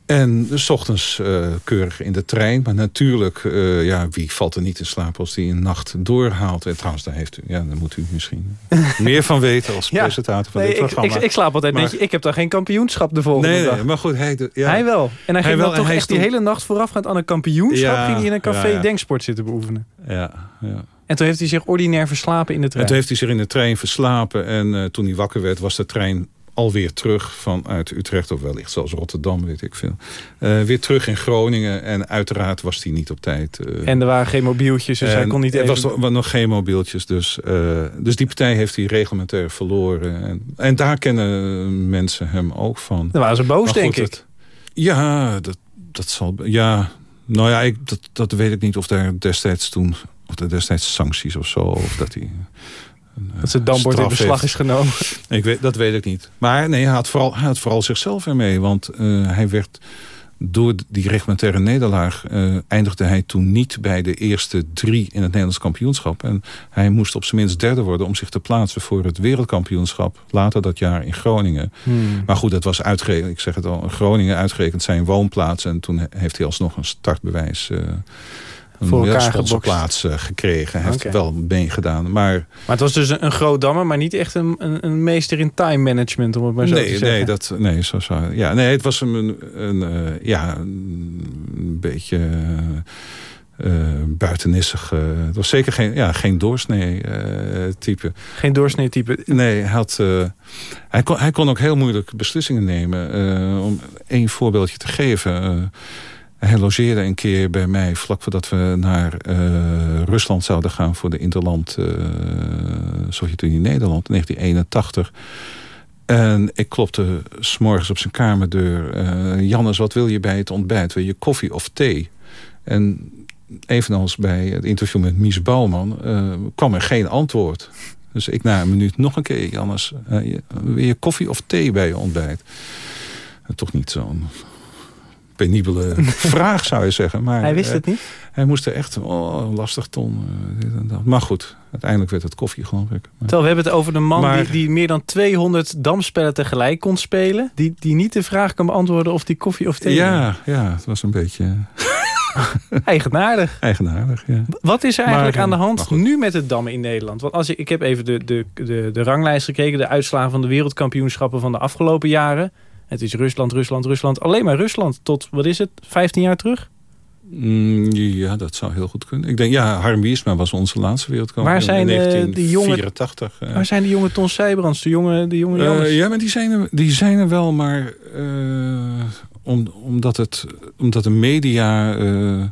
En 's ochtends eh, keurig in de trein. Maar natuurlijk, eh, ja, wie valt er niet in slaap als die een nacht doorhaalt? En trouwens, daar, heeft u, ja, daar moet u misschien meer van weten als Ja. presentator van Nee, dit ik, programma. ik, ik slaap altijd Maar-. Ik heb dan geen kampioenschap de volgende nee, dag. nee, maar goed, hij, ja. Hij wel. En hij, Hij ging wel, dan en toch hij echt die hele nacht voorafgaand aan een kampioenschap... Ja, ging hij in een café ja, ja. denksport zitten beoefenen. Ja, ja. En toen heeft hij zich ordinair verslapen in de En trein. toen heeft hij zich in de trein verslapen. En eh, toen hij wakker werd, was de trein alweer terug vanuit Utrecht. Of wellicht zelfs Rotterdam, weet ik veel. Eh, weer terug in Groningen. En uiteraard was hij niet op tijd. eh, En er waren geen mobieltjes, dus hij kon niet er even... was nog, nog geen mobieltjes. Dus, eh, dus die partij heeft hij reglementair verloren. En, en daar kennen mensen hem ook van. Dan waren ze boos, denk ik. het- ja, dat, dat zal... Ja, nou ja, ik, dat, dat weet ik niet of daar destijds toen... Of er destijds sancties of zo. Of dat hij... een, Dat eh, dambord in beslag is genomen. Ik weet, dat weet ik niet. Maar nee, hij had vooral, hij had vooral zichzelf ermee. Want eh, hij werd door die reglementaire nederlaag... eh, eindigde hij toen niet bij de eerste drie in het Nederlands kampioenschap. En hij moest op zijn minst derde worden... om zich te plaatsen voor het wereldkampioenschap... later dat jaar in Groningen. Hmm. Maar goed, dat was uitgerekend, ik zeg het al, Groningen uitgerekend zijn woonplaats. En toen heeft hij alsnog een startbewijs... eh Voor elkaar sponsorplaats eh, gekregen. Heeft het wel meegedaan. Maar Maar het was dus een, een groot dammer, maar niet echt een, een, een meester in time management, om het maar zo te zeggen. nee, dat, nee, zo zou, ja, nee, het was een, een, eh, ja, een beetje eh, buitenissig. het was zeker geen, ja, geen doorsnee type. Geen doorsnee type. Nee, hij, had, hij, kon, hij kon ook heel moeilijk beslissingen nemen. Om één voorbeeldje te geven. Hij logeerde een keer bij mij vlak voordat we naar eh, Rusland zouden gaan... voor de Interland eh Sovjet-Unie Nederland, 1981. En ik klopte s'morgens op zijn kamerdeur. eh Jannes, wat wil je bij het ontbijt? Wil je koffie of thee? En evenals bij het interview met Mies Bouwman... kwam er geen antwoord. Dus ik na een minuut nog een keer, Jannes... wil je koffie of thee bij je ontbijt? Toch niet zo'n penibele vraag, zou je zeggen. Maar, Hij wist eh, het niet. hij moest er echt, oh, lastig ton. eh, dit en dat. Maar goed, uiteindelijk werd het koffie, geloof ik. Maar- Terwijl we hebben het over de man Maar- die, die meer dan 200 damspellen tegelijk kon spelen. Die, die niet de vraag kan beantwoorden of die koffie of thee ja, ja, het was een beetje Eigenaardig. eigenaardig. Ja. Wat is er eigenlijk Maar, aan de hand nu met het dammen in Nederland? Want als ik, ik heb even de, de, de, de ranglijst gekeken. De uitslagen van de wereldkampioenschappen van de afgelopen jaren. Het is Rusland, Rusland, Rusland. Alleen maar Rusland tot, wat is het, 15 jaar terug? Mm, ja, dat zou heel goed kunnen. Ik denk, ja, Harm Wiersma was onze laatste wereldkampioen Waar zijn, in eh, die 1984. eh. Waar zijn de jonge Ton Sijbrands, de jonge, de jonge Jannes? ja, maar die zijn er, die zijn er wel, maar eh, om, omdat, het, omdat de media eh,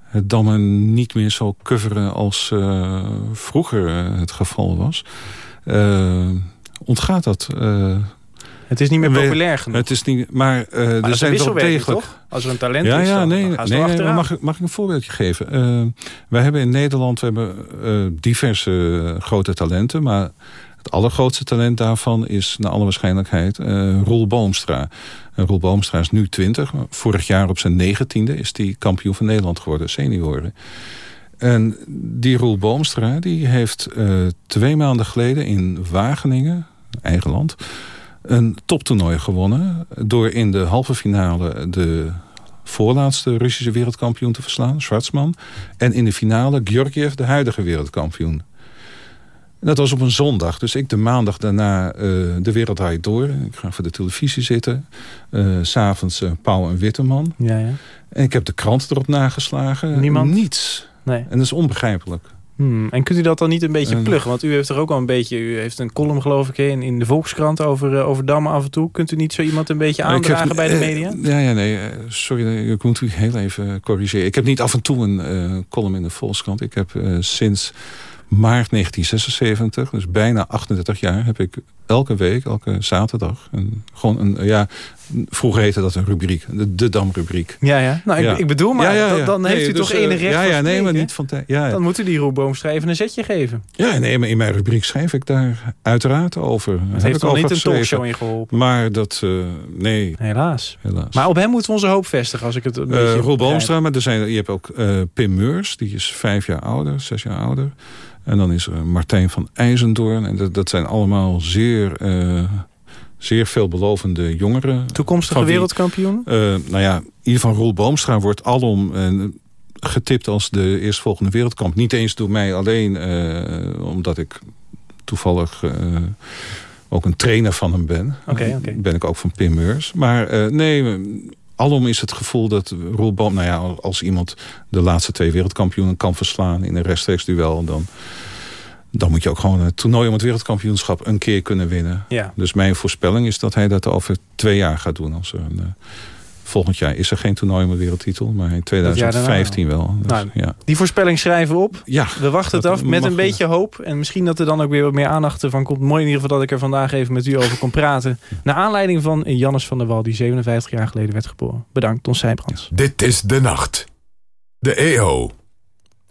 het dammen niet meer zo coveren als vroeger het geval was, ontgaat dat. Het is niet meer populair genoeg. het is niet, maar Maar dat er zijn wisselwerking, degelijk. toch? Als er een talent Ja, is, ja, dan, nee, dan nee, gaan ze nee, erachteraan. mag, ik- mag ik een voorbeeldje geven? Eh, wij hebben in Nederland we hebben, eh, diverse grote talenten, maar het allergrootste talent daarvan is naar alle waarschijnlijkheid Roel Boomstra. Roel Boomstra is nu 20. Vorig jaar op zijn negentiende is hij kampioen van Nederland geworden, senioren. En die Roel Boomstra die heeft twee maanden geleden in Wageningen, eigen land... een toptoernooi gewonnen... door in de halve finale de voorlaatste Russische wereldkampioen te verslaan, Schwarzman. En in de finale Georgiev, de huidige wereldkampioen. Dat was op een zondag. Dus ik de maandag daarna eh, de wereld draait door. Ik ga voor de televisie zitten. Uh, S'avonds uh, Pauw en Witteman. Ja, ja. En ik heb de krant erop nageslagen. Niemand? Niets. Nee. En dat is onbegrijpelijk. Hmm. En kunt u dat dan niet een beetje En- pluggen? Want u heeft toch ook al een beetje... U heeft een column geloof ik in, in de Volkskrant over, eh, over dammen af en toe. Kunt u niet zo iemand een beetje heb- aandragen bij de eh, media? ja, ja, nee. eh, Sorry, ik moet u heel even corrigeren. Ik heb niet af en toe een eh, column in de Volkskrant. Ik heb eh, sinds maart 1976, dus bijna 38 jaar... heb ik elke week, elke zaterdag... Een, gewoon een, eh, ja, vroeger heette dat een rubriek. De, de Dam-rubriek. Ja, ja. Nou, ik, Ja. ik bedoel maar, Ja, ja, dan- Nee, heeft u dus, toch enig eh, recht Ja, ja, nee, maar niet van... tijd. Ja, Dan moet u die Roel Boomstra even een zetje geven. ja, nee, maar in mijn rubriek schrijf ik daar uiteraard over. Het heeft nog over niet een talkshow in geholpen. Maar dat, eh, nee, Helaas. helaas. Maar op hem moeten we onze hoop vestigen, als ik het een beetje Eh Roel. Boomstra, maar er zijn, je hebt ook eh, Pim Meurs, die is vijf jaar ouder, zes jaar ouder. En dan is er Martijn van IJzendoorn. En dat, dat zijn allemaal zeer, eh, zeer veelbelovende jongeren. Toekomstige wie- wereldkampioen? Eh, nou ja, in ieder geval Roel Boomstra wordt alom eh, getipt als de eerstvolgende wereldkamp. Niet eens door mij alleen, omdat ik toevallig ook een trainer van hem ben. Oké, oké. Ben ik ook van Pim Meurs. Maar nee, alom is het gevoel dat Roel Boom... Nou ja, als iemand de laatste twee wereldkampioenen kan verslaan... in een rechtstreeks duel, dan... Dan moet je ook gewoon het toernooi om het wereldkampioenschap een keer kunnen winnen. Ja. Dus mijn voorspelling is dat hij dat over twee jaar gaat doen. Als er een, eh, volgend jaar is er geen toernooi om de wereldtitel. Maar in 2015 wel. Dus, Nou, ja. Die voorspelling schrijven we op. ja, We wachten het af met een beetje hoop. En misschien dat er dan ook weer wat meer aandacht van komt. Mooi in ieder geval dat ik er vandaag even met u over kon praten. Naar aanleiding van Jannes van der Wal, die 57 jaar geleden werd geboren. Bedankt, Ton Sijbrands. Dit is de nacht. De EO.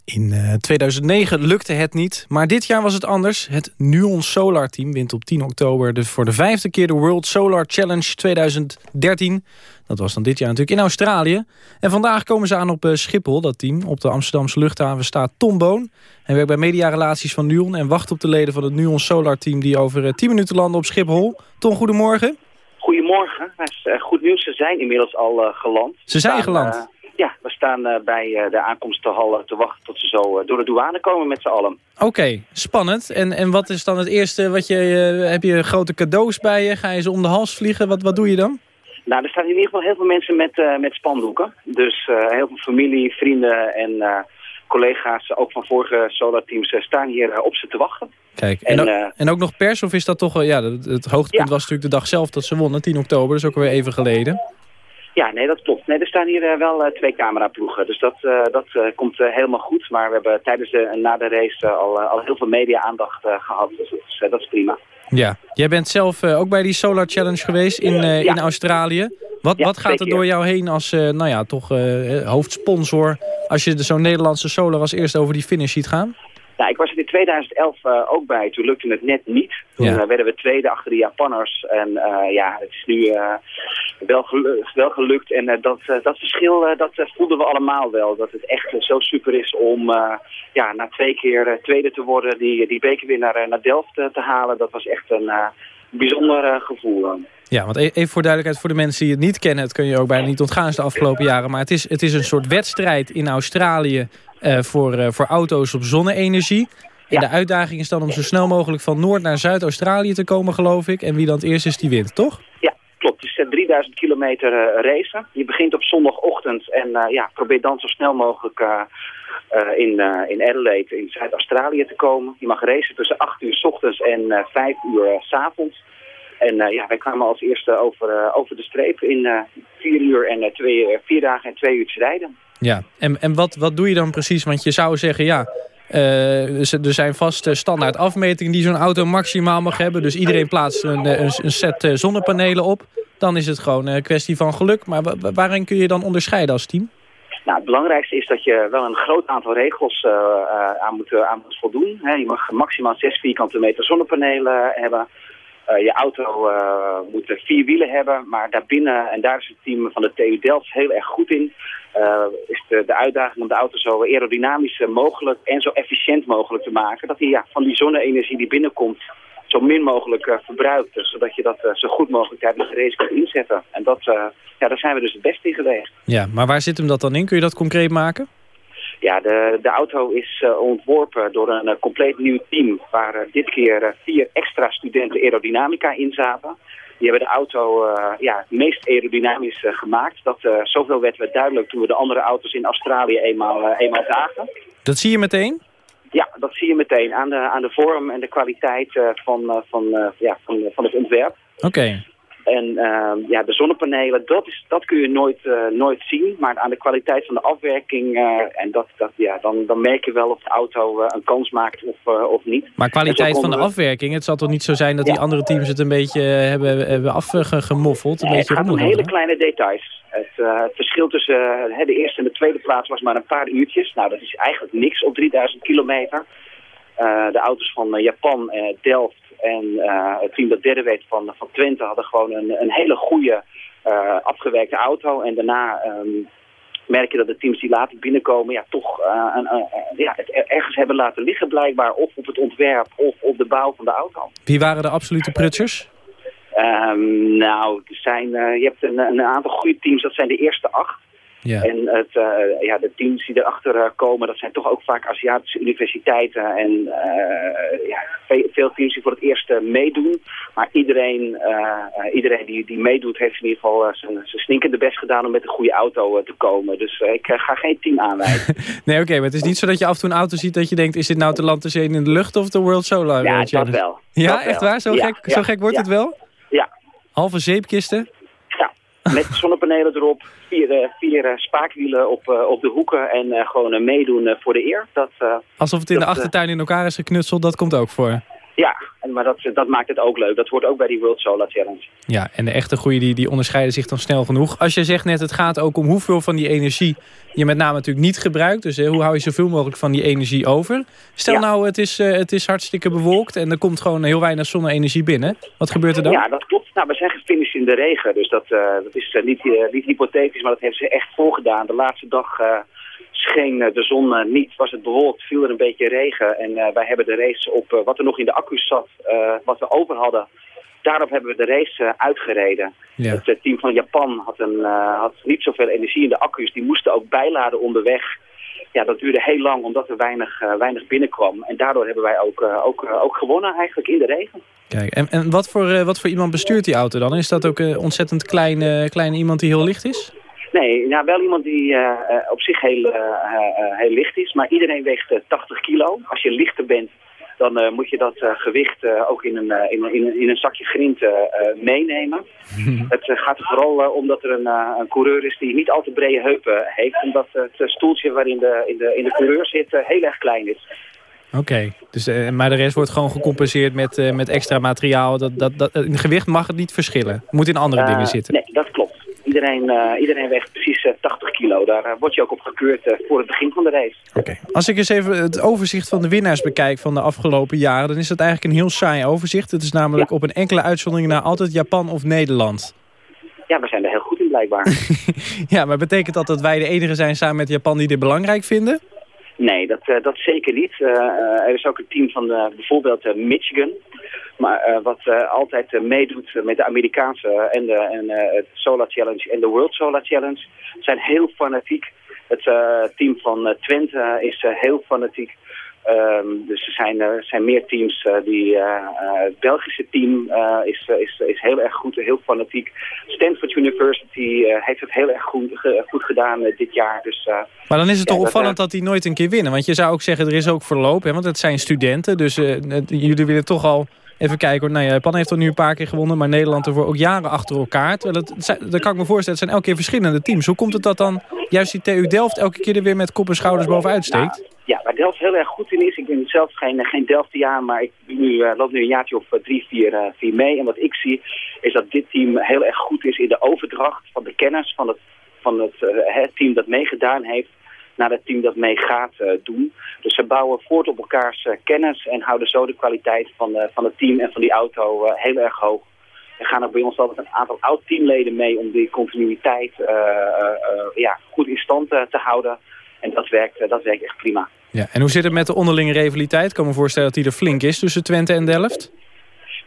In eh, 2009 lukte het niet, maar dit jaar was het anders. Het Nuon Solar Team wint op 10 oktober de, voor de vijfde keer de World Solar Challenge 2013. Dat was dan dit jaar natuurlijk in Australië. En vandaag komen ze aan op eh, Schiphol, dat team. Op de Amsterdamse luchthaven staat Tom Boon. Hij werkt bij mediarelaties van Nuon en wacht op de leden van het Nuon Solar Team... die over eh, 10 minuten landen op Schiphol. Tom, goedemorgen. Goedemorgen. Dat is, eh, goed nieuws, ze zijn inmiddels al eh, geland. Ze zijn geland. Ja, we staan eh, bij eh, de aankomstenhal te wachten tot ze zo eh, door de douane komen met z'n allen. Oké, spannend. En, en wat is dan het eerste wat je... heb je grote cadeaus bij je? Ga je ze om de hals vliegen? Wat, wat doe je dan? Nou, er staan in ieder geval heel veel mensen met, met spandoeken. Dus heel veel familie, vrienden en collega's, ook van vorige solarteams, staan hier op ze te wachten. Kijk, en, En, ook, en ook nog pers? Of is dat toch... Ja, het, het hoogtepunt Ja. was natuurlijk de dag zelf dat ze wonnen. 10 oktober, is ook alweer even geleden. Ja, nee, dat klopt. Nee, er staan hier eh, wel eh, twee cameraploegen. Dus dat, eh, dat komt helemaal goed. Maar we hebben tijdens de, en na de race al, al heel veel media-aandacht eh, gehad. Dus dat is, dat is prima. Ja. Jij bent zelf ook bij die Solar Challenge geweest in, Ja. in Australië. Wat, Ja, wat gaat er door jou heen als nou ja, toch, hoofdsponsor... als je zo'n Nederlandse Solar als eerste over die finish ziet gaan? Nou, ik was er in 2011 eh, ook bij. Toen lukte het net niet. Toen Ja. eh, werden we tweede achter de Japanners. En eh, ja, het is nu wel, gelu- wel gelukt. En dat, dat verschil, dat voelden we allemaal wel. Dat het echt zo super is om ja, na twee keer tweede te worden. Die, die beker weer naar, naar Delft te halen. Dat was echt een bijzonder gevoel. Ja, want e- even voor duidelijkheid voor de mensen die het niet kennen... het kun je ook bijna niet ontgaan is de afgelopen jaren... maar het is, het is een soort wedstrijd in Australië eh, voor, eh, voor auto's op zonne-energie. En Ja. de uitdaging is dan om zo snel mogelijk van Noord naar Zuid-Australië te komen, geloof ik. En wie dan het eerst is, die wint, toch? Ja, klopt. Het is eh, 3000 kilometer racen. Je begint op zondagochtend en ja, probeer dan zo snel mogelijk in, eh, in Adelaide in Zuid-Australië te komen. Je mag racen tussen 8 uur s ochtends en eh 5 uur s avonds. En eh, ja, wij kwamen als eerste over, eh, over de streep in eh 4 uur en twee, vier dagen en twee uur rijden. Ja, en, en wat, wat doe je dan precies? Want je zou zeggen, ja, er zijn vast standaard afmetingen die zo'n auto maximaal mag hebben. Dus iedereen plaatst een, een, een set zonnepanelen op. Dan is het gewoon een kwestie van geluk. Maar wa- wa- waarin kun je dan onderscheiden als team? Nou, het belangrijkste is dat je wel een groot aantal regels aan, moet, aan moet voldoen. Je mag maximaal 6 vierkante meter zonnepanelen hebben. Eh, je auto eh, moet vier wielen hebben, maar daarbinnen, en daar is het team van de TU Delft heel erg goed in, eh, is de, de uitdaging om de auto zo aerodynamisch mogelijk en zo efficiënt mogelijk te maken. Dat hij ja, van die zonne-energie die binnenkomt zo min mogelijk verbruikt. Dus zodat je dat zo goed mogelijk tijdens de race kunt inzetten. En dat, ja, daar zijn we dus het beste in geweest. Ja, maar waar zit hem dat dan in? Kun je dat concreet maken? Ja, de, de auto is eh, ontworpen door een eh, compleet nieuw team. Waar eh, dit keer vier extra studenten aerodynamica in zaten. Die hebben de auto ja, het meest aerodynamisch gemaakt. Dat, zoveel werd we duidelijk toen we de andere auto's in Australië eenmaal, eenmaal zagen. Dat zie je meteen? Ja, dat zie je meteen aan de, aan de vorm en de kwaliteit van, van, ja, van, van het ontwerp. Oké. En ehm, ja, de zonnepanelen, dat, is, dat kun je nooit, eh, nooit zien. Maar aan de kwaliteit van de afwerking, eh, en dat, dat, ja, dan, dan merk je wel of de auto eh, een kans maakt of, of niet. Maar kwaliteit van de we- afwerking, het zal toch niet zo zijn dat die andere teams het een beetje hebben, hebben afgemoffeld? Een Nee, beetje het gaat om hele kleine details. Het, het verschil tussen de eerste en de tweede plaats was maar een paar uurtjes. Nou, dat is eigenlijk niks op 3000 kilometer. Eh, de auto's van eh, Japan, eh, Delft en het team dat derde werd van, van Twente hadden gewoon een, een hele goede afgewerkte auto. En daarna ehm, merk je dat de teams die later binnenkomen ja, toch een, ja, het er- ergens hebben laten liggen blijkbaar. Of op het ontwerp of op de bouw van de auto. Wie waren de absolute prutsers? Ehm, nou, er zijn, je hebt een, een aantal goede teams, dat zijn de eerste acht. Ja. En het, eh, ja, de teams die erachter eh, komen, dat zijn toch ook vaak Aziatische universiteiten. En eh, ja, ve- veel teams die voor het eerst meedoen. Maar iedereen, iedereen die, die meedoet, heeft in ieder geval zijn, zijn stinkende best gedaan om met een goede auto te komen. Dus ik ga geen team aanwijzen. Nee, oké, maar het is niet zo dat je af en toe een auto ziet dat je denkt... is dit nou te land te zee in de lucht of de World Solar ja, dat wel. Ja, Dat wel. echt waar? Zo, Ja, gek, ja, zo gek wordt ja. het wel? Ja. Halve zeepkisten? Met zonnepanelen erop, vier, eh, vier eh, spaakwielen op, eh, op de hoeken en gewoon meedoen voor de eer. Dat, Alsof het in de Dat, achtertuin in elkaar is geknutseld, dat komt ook voor. Ja, maar dat, dat maakt het ook leuk. Dat hoort ook bij die World Solar Challenge. Ja, en de echte goeie die, die onderscheiden zich dan snel genoeg. Als je zegt net, het gaat ook om hoeveel van die energie je met name natuurlijk niet gebruikt. Dus eh, hoe hou je zoveel mogelijk van die energie over? Stel Ja. nou, het is, eh, het is hartstikke bewolkt en er komt gewoon heel weinig zonne-energie binnen. Wat gebeurt er dan? Ja, dat klopt. Nou, we zijn gefinished in de regen. Dus dat, eh, dat is niet, niet hypothetisch, maar dat heeft ze echt voorgedaan. De laatste dag scheen eh, de zon eh, niet, was het bewolkt, viel er een beetje regen. En eh, wij hebben de race op wat er nog in de accu's zat, wat we over hadden. Daarop hebben we de race uitgereden. Ja. Het team van Japan had, een, eh, had niet zoveel energie in de accu's. Die moesten ook bijladen onderweg. Ja, dat duurde heel lang omdat er weinig, weinig binnenkwam. En daardoor hebben wij ook, ook, ook gewonnen eigenlijk in de regen. Kijk, en, en wat, voor, wat voor iemand bestuurt die auto dan? Is dat ook een ontzettend kleine, kleine iemand die heel licht is? Nee, nou, wel iemand die eh, eh, op zich heel, eh, heel licht is. Maar iedereen weegt eh, 80 kilo. Als je lichter bent, dan moet je dat gewicht ook in een, in, een- in, een- in een zakje grind meenemen. Het eh, gaat er vooral om dat er een, een coureur is die niet al te brede heupen heeft. Omdat het stoeltje waarin de, in, de, in de coureur zit heel erg klein is. Oké, dus, maar de rest wordt gewoon gecompenseerd met, met extra materiaal. Dat, dat, dat, in gewicht mag het niet verschillen. Het moet in andere dingen zitten. Nee, dat klopt. Iedereen, eh, iedereen weegt precies eh, 80 kilo. Daar eh, word je ook op gekeurd eh, voor het begin van de race. Oké. Als ik eens even het overzicht van de winnaars bekijk van de afgelopen jaren... dan is dat eigenlijk een heel saai overzicht. Het is namelijk op een enkele uitzondering na altijd Japan of Nederland. Ja, we zijn er heel goed in blijkbaar. Ja, maar betekent dat dat wij de enige zijn samen met Japan die dit belangrijk vinden? Nee, dat, eh, dat zeker niet. Eh, eh, er is ook een team van bijvoorbeeld Michigan. Maar wat altijd meedoet met de Amerikaanse en, de, en Solar Challenge en de World Solar Challenge zijn heel fanatiek. Het team van Twente is heel fanatiek. Ehm, dus er zijn, er zijn meer teams. eh, die, eh, eh, het Belgische team is, is, is heel erg goed, heel fanatiek. Stanford University heeft het heel erg goed, ge- goed gedaan dit jaar. Dus, Maar dan is het Ja, toch opvallend dat die nooit een keer winnen. Want je zou ook zeggen, er is ook verloop. Hè, want het zijn studenten. Dus jullie willen toch al even kijken. hoor. Nou ja, Japan heeft er nu een paar keer gewonnen. Maar Nederland ervoor ook jaren achter elkaar. Terwijl het, dat kan ik me voorstellen, het zijn elke keer verschillende teams. Hoe komt het dat dan juist die TU Delft elke keer er weer met kop en schouders bovenuit steekt? Nou, ja, waar Delft heel erg goed in is. Ik ben zelf geen, geen Delftiaan, maar ik nu, eh, loop nu een jaartje of eh, drie, vier, eh, vier mee. En wat ik zie is dat dit team heel erg goed is in de overdracht van de kennis van het, van het, het team dat meegedaan heeft naar het team dat mee gaat doen. Bouwen voort op elkaars eh, kennis en houden zo de kwaliteit van, eh, van het team en van die auto eh, heel erg hoog. Er gaan ook bij ons altijd een aantal oud-teamleden mee om die continuïteit ja, goed in stand te houden. En dat werkt, dat werkt echt prima. Ja, en hoe zit het met de onderlinge rivaliteit? Ik kan me voorstellen dat die er flink is tussen Twente en Delft.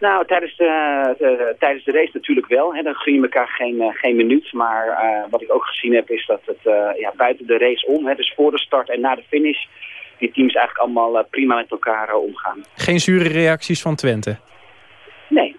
Nou, tijdens de, de- tijdens de race natuurlijk wel. Hè. Dan gun je elkaar geen, geen minuut. Maar wat ik ook gezien heb is dat het ja, buiten de race om, hè, dus voor de start en na de finish, die teams eigenlijk allemaal eh, prima met elkaar eh, omgaan. Geen zure reacties van Twente? Nee.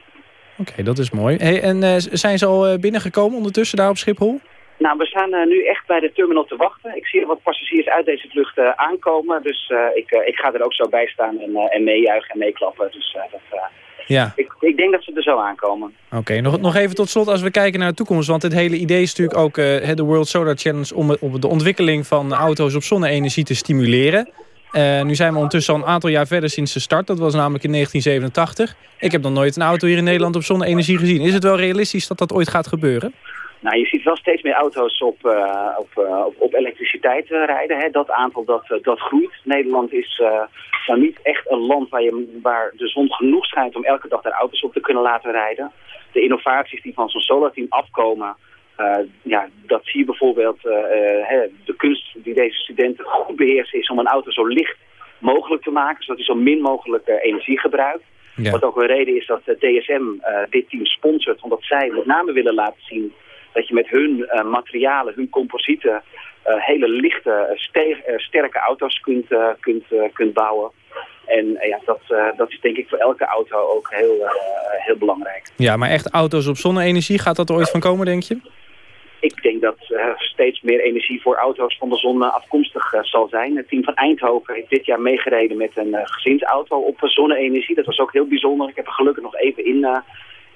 Oké, dat is mooi. Hey, en eh, zijn ze al binnengekomen ondertussen daar op Schiphol? Nou, we staan nu echt bij de terminal te wachten. Ik zie wat passagiers uit deze vlucht aankomen. Dus ik, ik ga er ook zo bij staan en, en meejuichen en meeklappen. Dus dat, Ja. ik, ik denk dat ze er zo aankomen. Oké, nog, nog even tot slot als we kijken naar de toekomst. Want het hele idee is natuurlijk ook de World Solar Challenge... om, om de ontwikkeling van auto's op zonne-energie te stimuleren. Eh, nu zijn we ondertussen al een aantal jaar verder sinds de start. Dat was namelijk in 1987. Ik heb nog nooit een auto hier in Nederland op zonne-energie gezien. Is het wel realistisch dat dat ooit gaat geberen? Nou, je ziet wel steeds meer auto's op, eh, eh, op, op elektriciteit rijden. Hè. Dat aantal dat, dat groeit. Nederland is nou niet echt een land waar, je, waar de zon genoeg schijnt om elke dag daar auto's op te kunnen laten rijden. De innovaties die van zo'n solarteam afkomen, eh, ja, dat zie je bijvoorbeeld. eh, eh, hè, de kunst die deze studenten goed beheersen is om een auto zo licht mogelijk te maken, zodat hij zo min mogelijk energie gebruikt. Ja. Wat ook een reden is dat DSM dit team sponsort, omdat zij met name willen laten zien dat je met hun materialen, hun composieten, hele lichte, ste- sterke auto's kunt, kunt, kunt bouwen. En ja, dat, dat is denk ik voor elke auto ook heel, heel belangrijk. Ja, maar echt auto's op zonne-energie, gaat dat er ooit van komen, denk je? Ik denk dat eh, steeds meer energie voor auto's van de zon eh, afkomstig eh, zal zijn. Het team van Eindhoven heeft dit jaar meegereden met een gezinsauto op zonne-energie. Dat was ook heel bijzonder. Ik heb er gelukkig nog even in,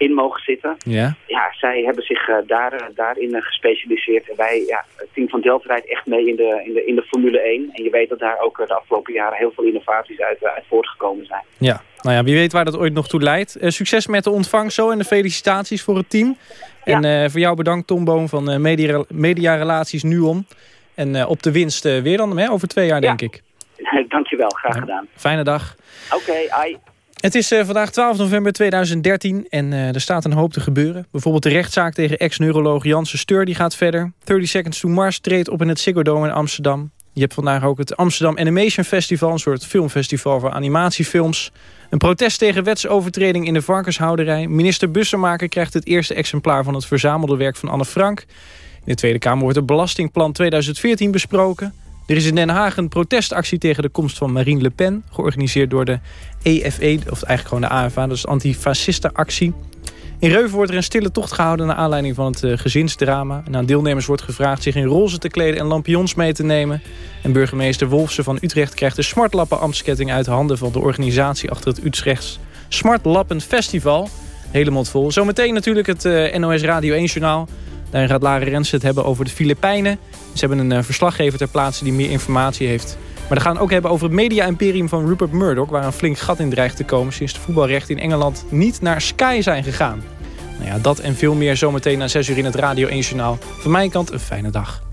in mogen zitten. Ja. Ja, zij hebben zich eh, daar, eh, daarin eh, gespecialiseerd. En wij, ja, het team van Delft rijdt echt mee in de, in, de, in de Formule 1. En je weet dat daar ook de afgelopen jaren heel veel innovaties uit, uit voortgekomen zijn. Ja, nou ja, wie weet waar dat ooit nog toe leidt. Succes met de ontvangst zo en de felicitaties voor het team. En eh, voor jou bedankt Tom Boom van Media, Media Relaties Nuon. En op de winst weer dan, hè, over twee jaar denk ik. Dankjewel, graag gedaan. Fijne dag. Oké, ai. Het is eh, vandaag 12 november 2013 en eh, er staat een hoop te gebeuren. Bijvoorbeeld de rechtszaak tegen ex-neuroloog Janssen Steur die gaat verder. 30 Seconds to Mars treedt op in het Ziggo Dome in Amsterdam. Je hebt vandaag ook het Amsterdam Animation Festival, een soort filmfestival voor animatiefilms. Een protest tegen wetsovertreding in de varkenshouderij. Minister Bussemaker krijgt het eerste exemplaar van het verzamelde werk van Anne Frank. In de Tweede Kamer wordt het Belastingplan 2014 besproken. Er is in Den Haag een protestactie tegen de komst van Marine Le Pen... georganiseerd door de EFE, of eigenlijk gewoon de AFA, dat is antifascistenactie. In Reuven wordt er een stille tocht gehouden... naar aanleiding van het eh, gezinsdrama. En aan deelnemers wordt gevraagd zich in roze te kleden... en lampions mee te nemen. En burgemeester Wolfsen van Utrecht krijgt de smartlappen ambtsketting uit handen... van de organisatie achter het Utrechts Smartlappen Festival. Hele mond vol. Zometeen natuurlijk het eh, NOS Radio 1 journaal. Daarin gaat Lara Rens het hebben over de Filipijnen. Ze hebben een eh, verslaggever ter plaatse die meer informatie heeft. Maar we gaan het ook hebben over het media-imperium van Rupert Murdoch... waar een flink gat in dreigt te komen... sinds de voetbalrechten in Engeland niet naar Sky zijn gegaan. Nou ja, dat en veel meer zometeen na 6 uur in het Radio 1 journaal. Van mijn kant een fijne dag.